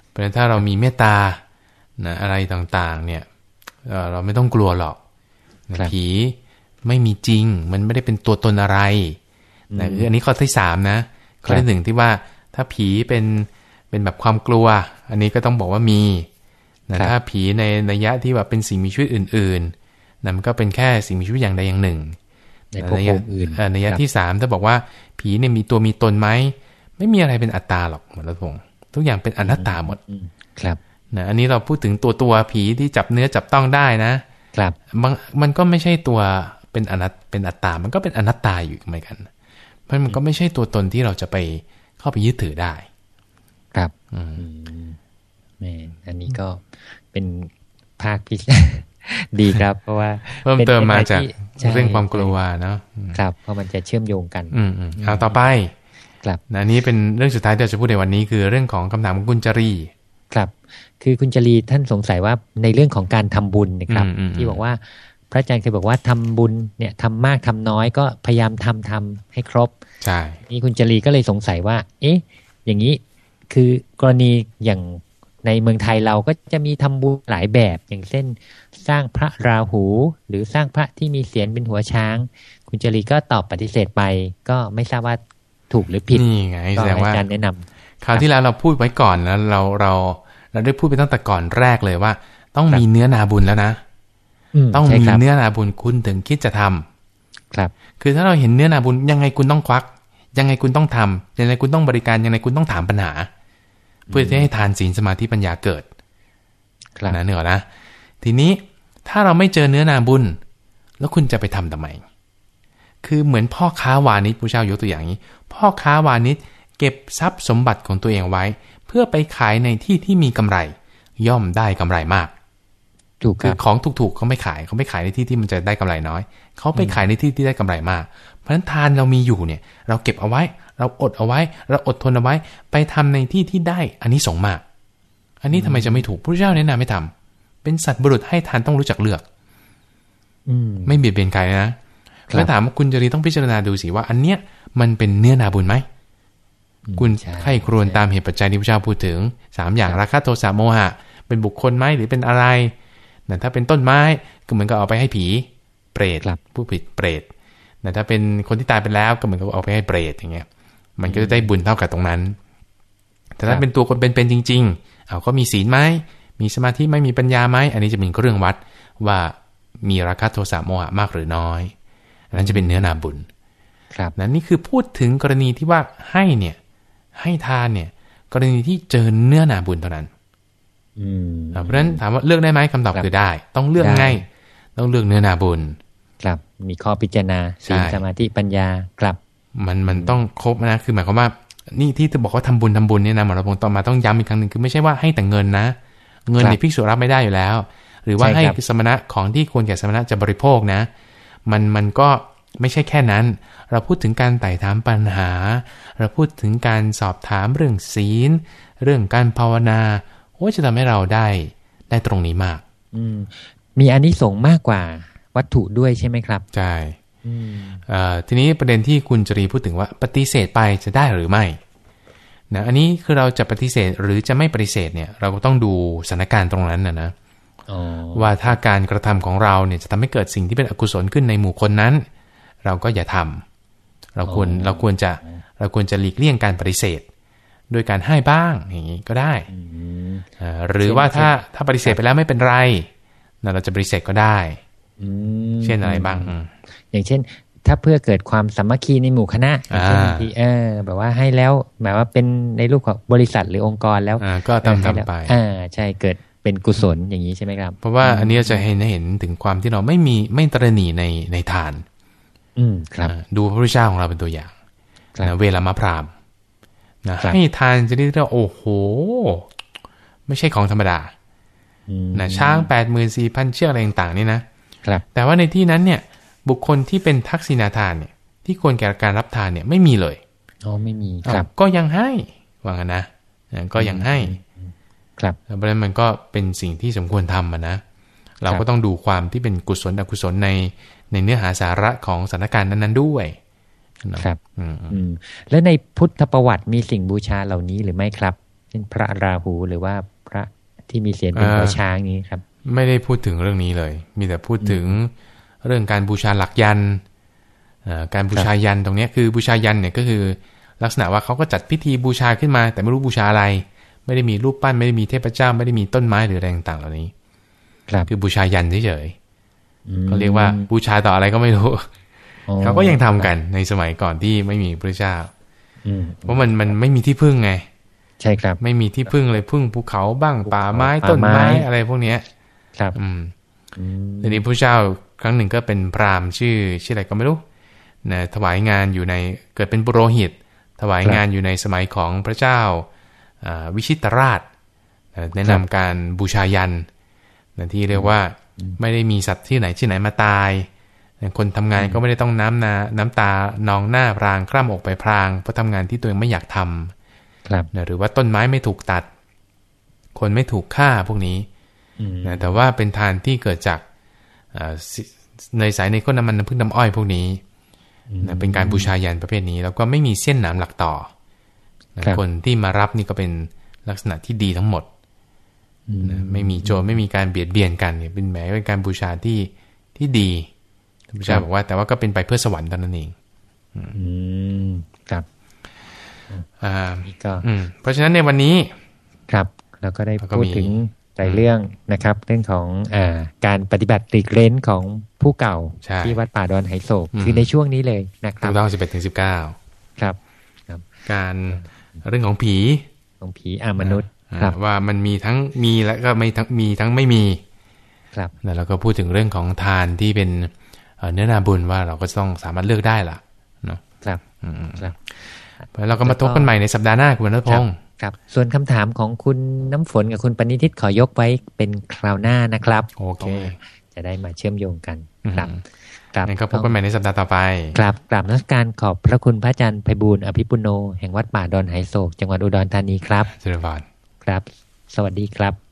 เพราะฉะนั้นถ้าเรามีเมตตานะอะไรต่างๆ เนี่ยเอ่อเราไม่ต้องกลัวหรอกนะผี ไม่มีจริง มันไม่ได้เป็นตัวตนอะไรนะคืออันนี้ข้อที่สามนะ ข้อที่หนึ่งที่ว่าถ้าผีเป็นเป็นแบบความกลัว อันนี้ก็ต้องบอกว่ามีนะถ้าผีในนัยยะที่ว่าเป็นสิ่งมีชีวิตอื่นๆนะมันก็เป็นแค่สิ่งมีชีวิตอย่างใดอย่างหนึ่งในภพภูมิอื่นเอ่อในยะครับที่สามถ้าบอกว่าผีเนี่ยมีตัวมีตนไหมไม่มีอะไรเป็นอัตตาหรอกหมดแล้วพงศ์ทุกอย่างเป็นอนัตตาหมดอืมครับนะอันนี้เราพูดถึงตัวตัวผีที่จับเนื้อจับต้องได้นะครับบางมันก็ไม่ใช่ตัว เป็นอนัตเป็นอัตตา มันก็เป็นอนัตตาอยู่เหมือนกัน เพราะมันก็ไม่ใช่ตัวตนที่เราจะไปเข้าไปยึดถือได้ ครับ อืมอืมแม่อันนี้ก็เป็นภาคพิเศษดีครับ เพราะว่า เพิ่มเติมมาจากใช่เรื่องความกลัวเนาะอืมครับ เพราะมันจะเชื่อมโยงกัน อืมอืมเอาต่อไป ครับนะอันนี้เป็นเรื่องสุดท้ายที่เราจะพูดในวันนี้ คือเรื่องของคำถามของกุญจรีครับ คือคุณจรีท่านสงสัยว่าในเรื่องของการทำบุญนะครับอืมอืมที่บอกว่า พระอาจารย์เคยบอกว่าทำบุญเนี่ยทำมากทำน้อยก็พยายามทำทำให้ครบใช่นี่คุณจรีก็เลยสงสัยว่า เอ๊ะ อย่างนี้คือกรณีอย่างในเมืองไทยเราก็จะมีทำบุญหลายแบบอย่างเช่น สร้างพระราหู หรือสร้างพระที่มีเสียนเป็นหัวช้าง คุณจรีก็ตอบปฏิเสธไป ก็ไม่ทราบว่าถูกหรือผิดนี่ไงก็แสดงให้ว่าอาจารย์แนะนคราวที่แล้วเราพูดไว้ก่อนแล้วเราเราเราได้พูดไปตั้งแต่ก่อนแรกเลยว่า ต้องมีเนื้อนาบุญแล้วนะ ต้องใช่มีครับเนื้อนาบุญคุณถึงคิดจะทำครับ คือถ้าเราเห็นเนื้อนาบุญยังไงคุณต้องควัก ยังไงคุณต้องทำยังไงคุณต้องบริการยังไงคุณต้องถามปัญหา เพื่อที่ให้ทานศีลสมาธิปัญญาเกิดครับนะเนื้ออกนะ ทีนี้ถ้าเราไม่เจอเนื้อนาบุญ แล้วคุณจะไปทำทำไม คือเหมือนพ่อค้าวานิชผู้เช่ายกตัวอย่างนี้ พ่อค้าวานิชเก็บทรัพย์สมบัติของตัวเองไว้ เพื่อไปขายในที่ที่มีกำไร ย่อมได้กำไรมาก ถูกคคืรัอบของถูกๆเขาไม่ขายเขาไม่ขายในที่ที่มันจะได้กำไรน้อย เขาไปขายในที่ที่ได้กำไรมาก เพราะฉะนั้นทานเรามีอยู่เนี่ย เราเก็บเอาไว้ เราอดเอาไว้ เราอดทนเอาไว้ ไปทำในที่ที่ได้อันนี้สงส์มาก อันนี้ทำไมจะไม่ถูกพระเจ้าแนะนำไม่ทำเป็นสัตว์บุรุษให้ทานต้องรู้จักเลือก อืมไม่เบียดเบียนใครนะครับแล้วถามว่าคุณจรีต้องพิจารณาดูสิว่า อันเนี้ยมันเป็นเนื้อนาบุญไหมคุณใช่ใครครวญตามเหตุปัจจัยที่พระเจ้าพูดถึงสามอย่างราคะโทสะโมหะ เป็นบุคคลไหมหรือเป็นอะไร นะถ้าเป็นต้นไม้ก็เหมือนกับเอาไปให้ผีเปรตครับผู้ผิดเปรตนะถ้าเป็นคนที่ตายไปแล้วก็เหมือนกับเอาไปให้เปรตอย่างเงี้ย มันก็จะได้บุญเท่ากับตรงนั้น แต่ครัถ้าบเป็นตัวคนเป็นๆจริง ๆ เอาก็มีศีลไหมมีสมาธิไหมมีปัญญาไหมอันนี้จะเป็นเครื่องวัดว่ามีราคะโทสะโมหะมากหรือน้อย อันนั้นจะเป็นเนื้อนาบุญ ครับนะนี่คือพูดถึงกรณีที่ว่าให้เนี่ยให้ทานเนี่ยกรณีที่เจอเนื้อนาบุญเท่านั้นอืมอ่า เพราะฉะนั้นถามว่าเลือกได้ไหมคำตอบครับคือได้ ต้องเลือกได้ไงต้องเลือกเนื้อนาบุญครับมีข้อพิจารณาใช่ศีลสมาธิปัญญาครับ มันมันต้องครบนะคือหมายความว่า นี่ที่จะบอกว่าทำบุญทำบุญเนี่ยนะหมอระพงศ์ต่อมาต้องย้ำอีกครั้งหนึ่งคือไม่ใช่ว่าให้แต่เงินนะ เงินครับในภิกษุรับไม่ได้อยู่แล้ว หรือว่าใช่ให้ครับสมณะของที่ควรแก่สมณะจะบริโภคนะ มันมันก็ไม่ใช่แค่นั้น เราพูดถึงการไต่ถามปัญหา เราพูดถึงการสอบถามเรื่องศีล เรื่องการภาวนา โอ้ยจะทำให้เราได้ได้ตรงนี้มาก อืมมีอานิสงส์มากกว่าวัตถุด้วยใช่ไหมครับใช่อืมเอ่อทีนี้ประเด็นที่คุณจรีพูดถึงว่าปฏิเสธไปจะได้หรือไม่นะอันนี้คือเราจะปฏิเสธหรือจะไม่ปฏิเสธเนี่ย เราก็ต้องดูสถานการณ์ตรงนั้นนะนะอ๋อว่าถ้าการกระทำของเราเนี่ยจะทำให้เกิดสิ่งที่เป็นอกุศลขึ้นในหมู่คนนั้น เราก็อย่าทำเราควรเราควรจะเราควรจะหลีกเลี่ยงการปฏิเสธ โดยการให้บ้างอย่างนี้ก็ได้อืมเอ่อหรือว่าถ้าถ้าปฏิเสธไปแล้วไม่เป็นไรนะเราจะปฏิเสธก็ได้อืมเช่นอะไรบ้างอืมอย่างเช่น ถ้าเพื่อเกิดความสามัคคีในหมู่คณะอย่างเช่นอ่าบางทีเออ แบบว่าให้แล้วหมายว่าเป็นในรูปของบริษัทหรือองค์กรแล้วอ่าก็ทำให้แล้วทำไปอ่าใช่เกิดเป็นกุศลอย่างนี้ใช่ไหมครับ เพราะว่าอันนี้เราจะเห็นเห็นถึงความที่เราไม่มีไม่ตระหนี่ในในทาน อืมครับอ่าดูพระพุทธเจ้าของเราเป็นตัวอย่างครับนะเวลามะพราม นะครับให้ทานจะได้เรียกว่าโอ้โห ไม่ใช่ของธรรมดาอืมนะช้างแปดหมื่นสี่พันเชือกอะไรต่างๆนี่นะครับ แต่ว่าในที่นั้นเนี่ย บุคคลที่เป็นทักษิณาทานเนี่ย ที่ควรแก่การรับทานเนี่ยไม่มีเลยอ๋อไม่มีครับอ้าวก็ยังให้ว่างั้นนะนะก็ยังให้ ครับเพราะฉะนั้นมันก็เป็นสิ่งที่สมควรทำอะนะเราก็ต้องดูความที่เป็นกุศลอกุศลในในเนื้อหาสาระของสถานการณ์นั้นๆด้วยเนาะ ครับอืมอืมแล้วในพุทธประวัติมีสิ่งบูชาเหล่านี้หรือไม่ครับ เช่นพระราหูหรือว่าพระที่มีเสียงเป็นหัวช้างนี้ครับ ไม่ได้พูดถึงเรื่องนี้เลย มีแต่พูดถึงเรื่องการบูชาหลักยันต์เอ่อการบูชายันต์ตรงเนี้ยคือบูชายันต์เนี่ยก็คือ ลักษณะว่าเขาก็จัดพิธีบูชาขึ้นมา แต่ไม่รู้บูชาอะไร ไม่ได้มีรูปปั้นไม่ได้มีเทพเจ้า ไม่ได้มีต้นไม้หรืออะไรต่างๆเหล่านี้ ครับ คือบูชายันเฉยอืมๆเขาเรียกว่าบูชาต่ออะไรก็ไม่รู้อ๋อ เขาก็ยังทำกันในสมัยก่อนที่ไม่มีพระเจ้าอืมเพราะมันมันไม่มีที่พึ่งไง ใช่ครับ ไม่มีที่พึ่งเลยพึ่งภูเขาบ้างป่าไม้ป่าต้นไม้ไม้อะไรพวกเนี้ย ครับอืมอืมทีนี้พระเจ้าครั้งหนึ่งก็เป็นพราหมณ์ชื่อ ชื่ออะไรก็ไม่รู้นะถวายงานอยู่ในเกิดเป็นปุโรหิต ถวายงานอยู่ในสมัยของพระเจ้าอ่าวิชิตราชนะแนะนำการบูชายันนะที่เรียกว่าไม่ได้มีสัตว์ที่ไหนที่ไหนมาตายนะ คนทำงานก็ไม่ได้ต้องน้ำนาน้ำตานองหน้าพรางคร่ำอกไปพรางเพราะทำงานที่ตัวเองไม่อยากทำครับนะหรือว่าต้นไม้ไม่ถูกตัด คนไม่ถูกฆ่าพวกนี้อืมนะแต่ว่าเป็นทานที่เกิดจากอ่าสิเนยใสในข้นน้ำมันน้ำผึ้งน้ำอ้อยพวกนี้นะเป็นการบูชายันประเภทนี้ แล้วก็ไม่มีเส้นหนามหลักต่อนะครับคนที่มารับนี่ก็เป็นลักษณะที่ดีทั้งหมดนะไม่มีโจรไม่มีการเบียดเบียนกันเนี่ยเป็นแหมเป็นการบูชาที่ที่ดี บูชาบอกว่าแต่ว่าก็เป็นไปเพื่อสวรรค์เท่านั้นเองอืมครับอ่านี่ก็อืมเพราะฉะนั้นในวันนี้ครับเราก็ได้แล้วก็พูดมีถึงหลายเรื่องนะครับ เรื่องของอ่าการปฏิบัติหลีกเล้นของผู้เก่าใช่ที่วัดป่าดอนไหโศกอืมคือในช่วงนี้เลยนะคถูรับกต้องสิบเอ็ดถึงสิบเก้าครับการเรื่องของผีของผีอามนุษย์อ่าครับว่ามันมีทั้งมีและก็ไม่ทั้งมีทั้งไม่มี ครับแล้วเราก็พูดถึงเรื่องของทานที่เป็น เอ่อเนื้อนาบุญว่าเราก็ต้องสามารถเลือกได้ล่ะเนาะครับอืมครับแล้วเราก็มาทบกันใหม่ในสัปดาห์หน้าคุณนัทพงศ์ครับ ส่วนคำถามของคุณน้ำฝนกับคุณปณิธิตขอยกไว้เป็นคราวหน้านะครับ โอเค จะได้มาเชื่อมโยงกันอืมครับครับงั้นก็พบกันใหม่ในสัปดาห์ต่อไปกราบกราบนมัสการขอบพระคุณพระอาจารย์ไพบูลย์อภิปุโน แห่งวัดป่าดอนไหโศก จังหวัดอุดรธานีครับเจริญพรครับ สวัสดีครับ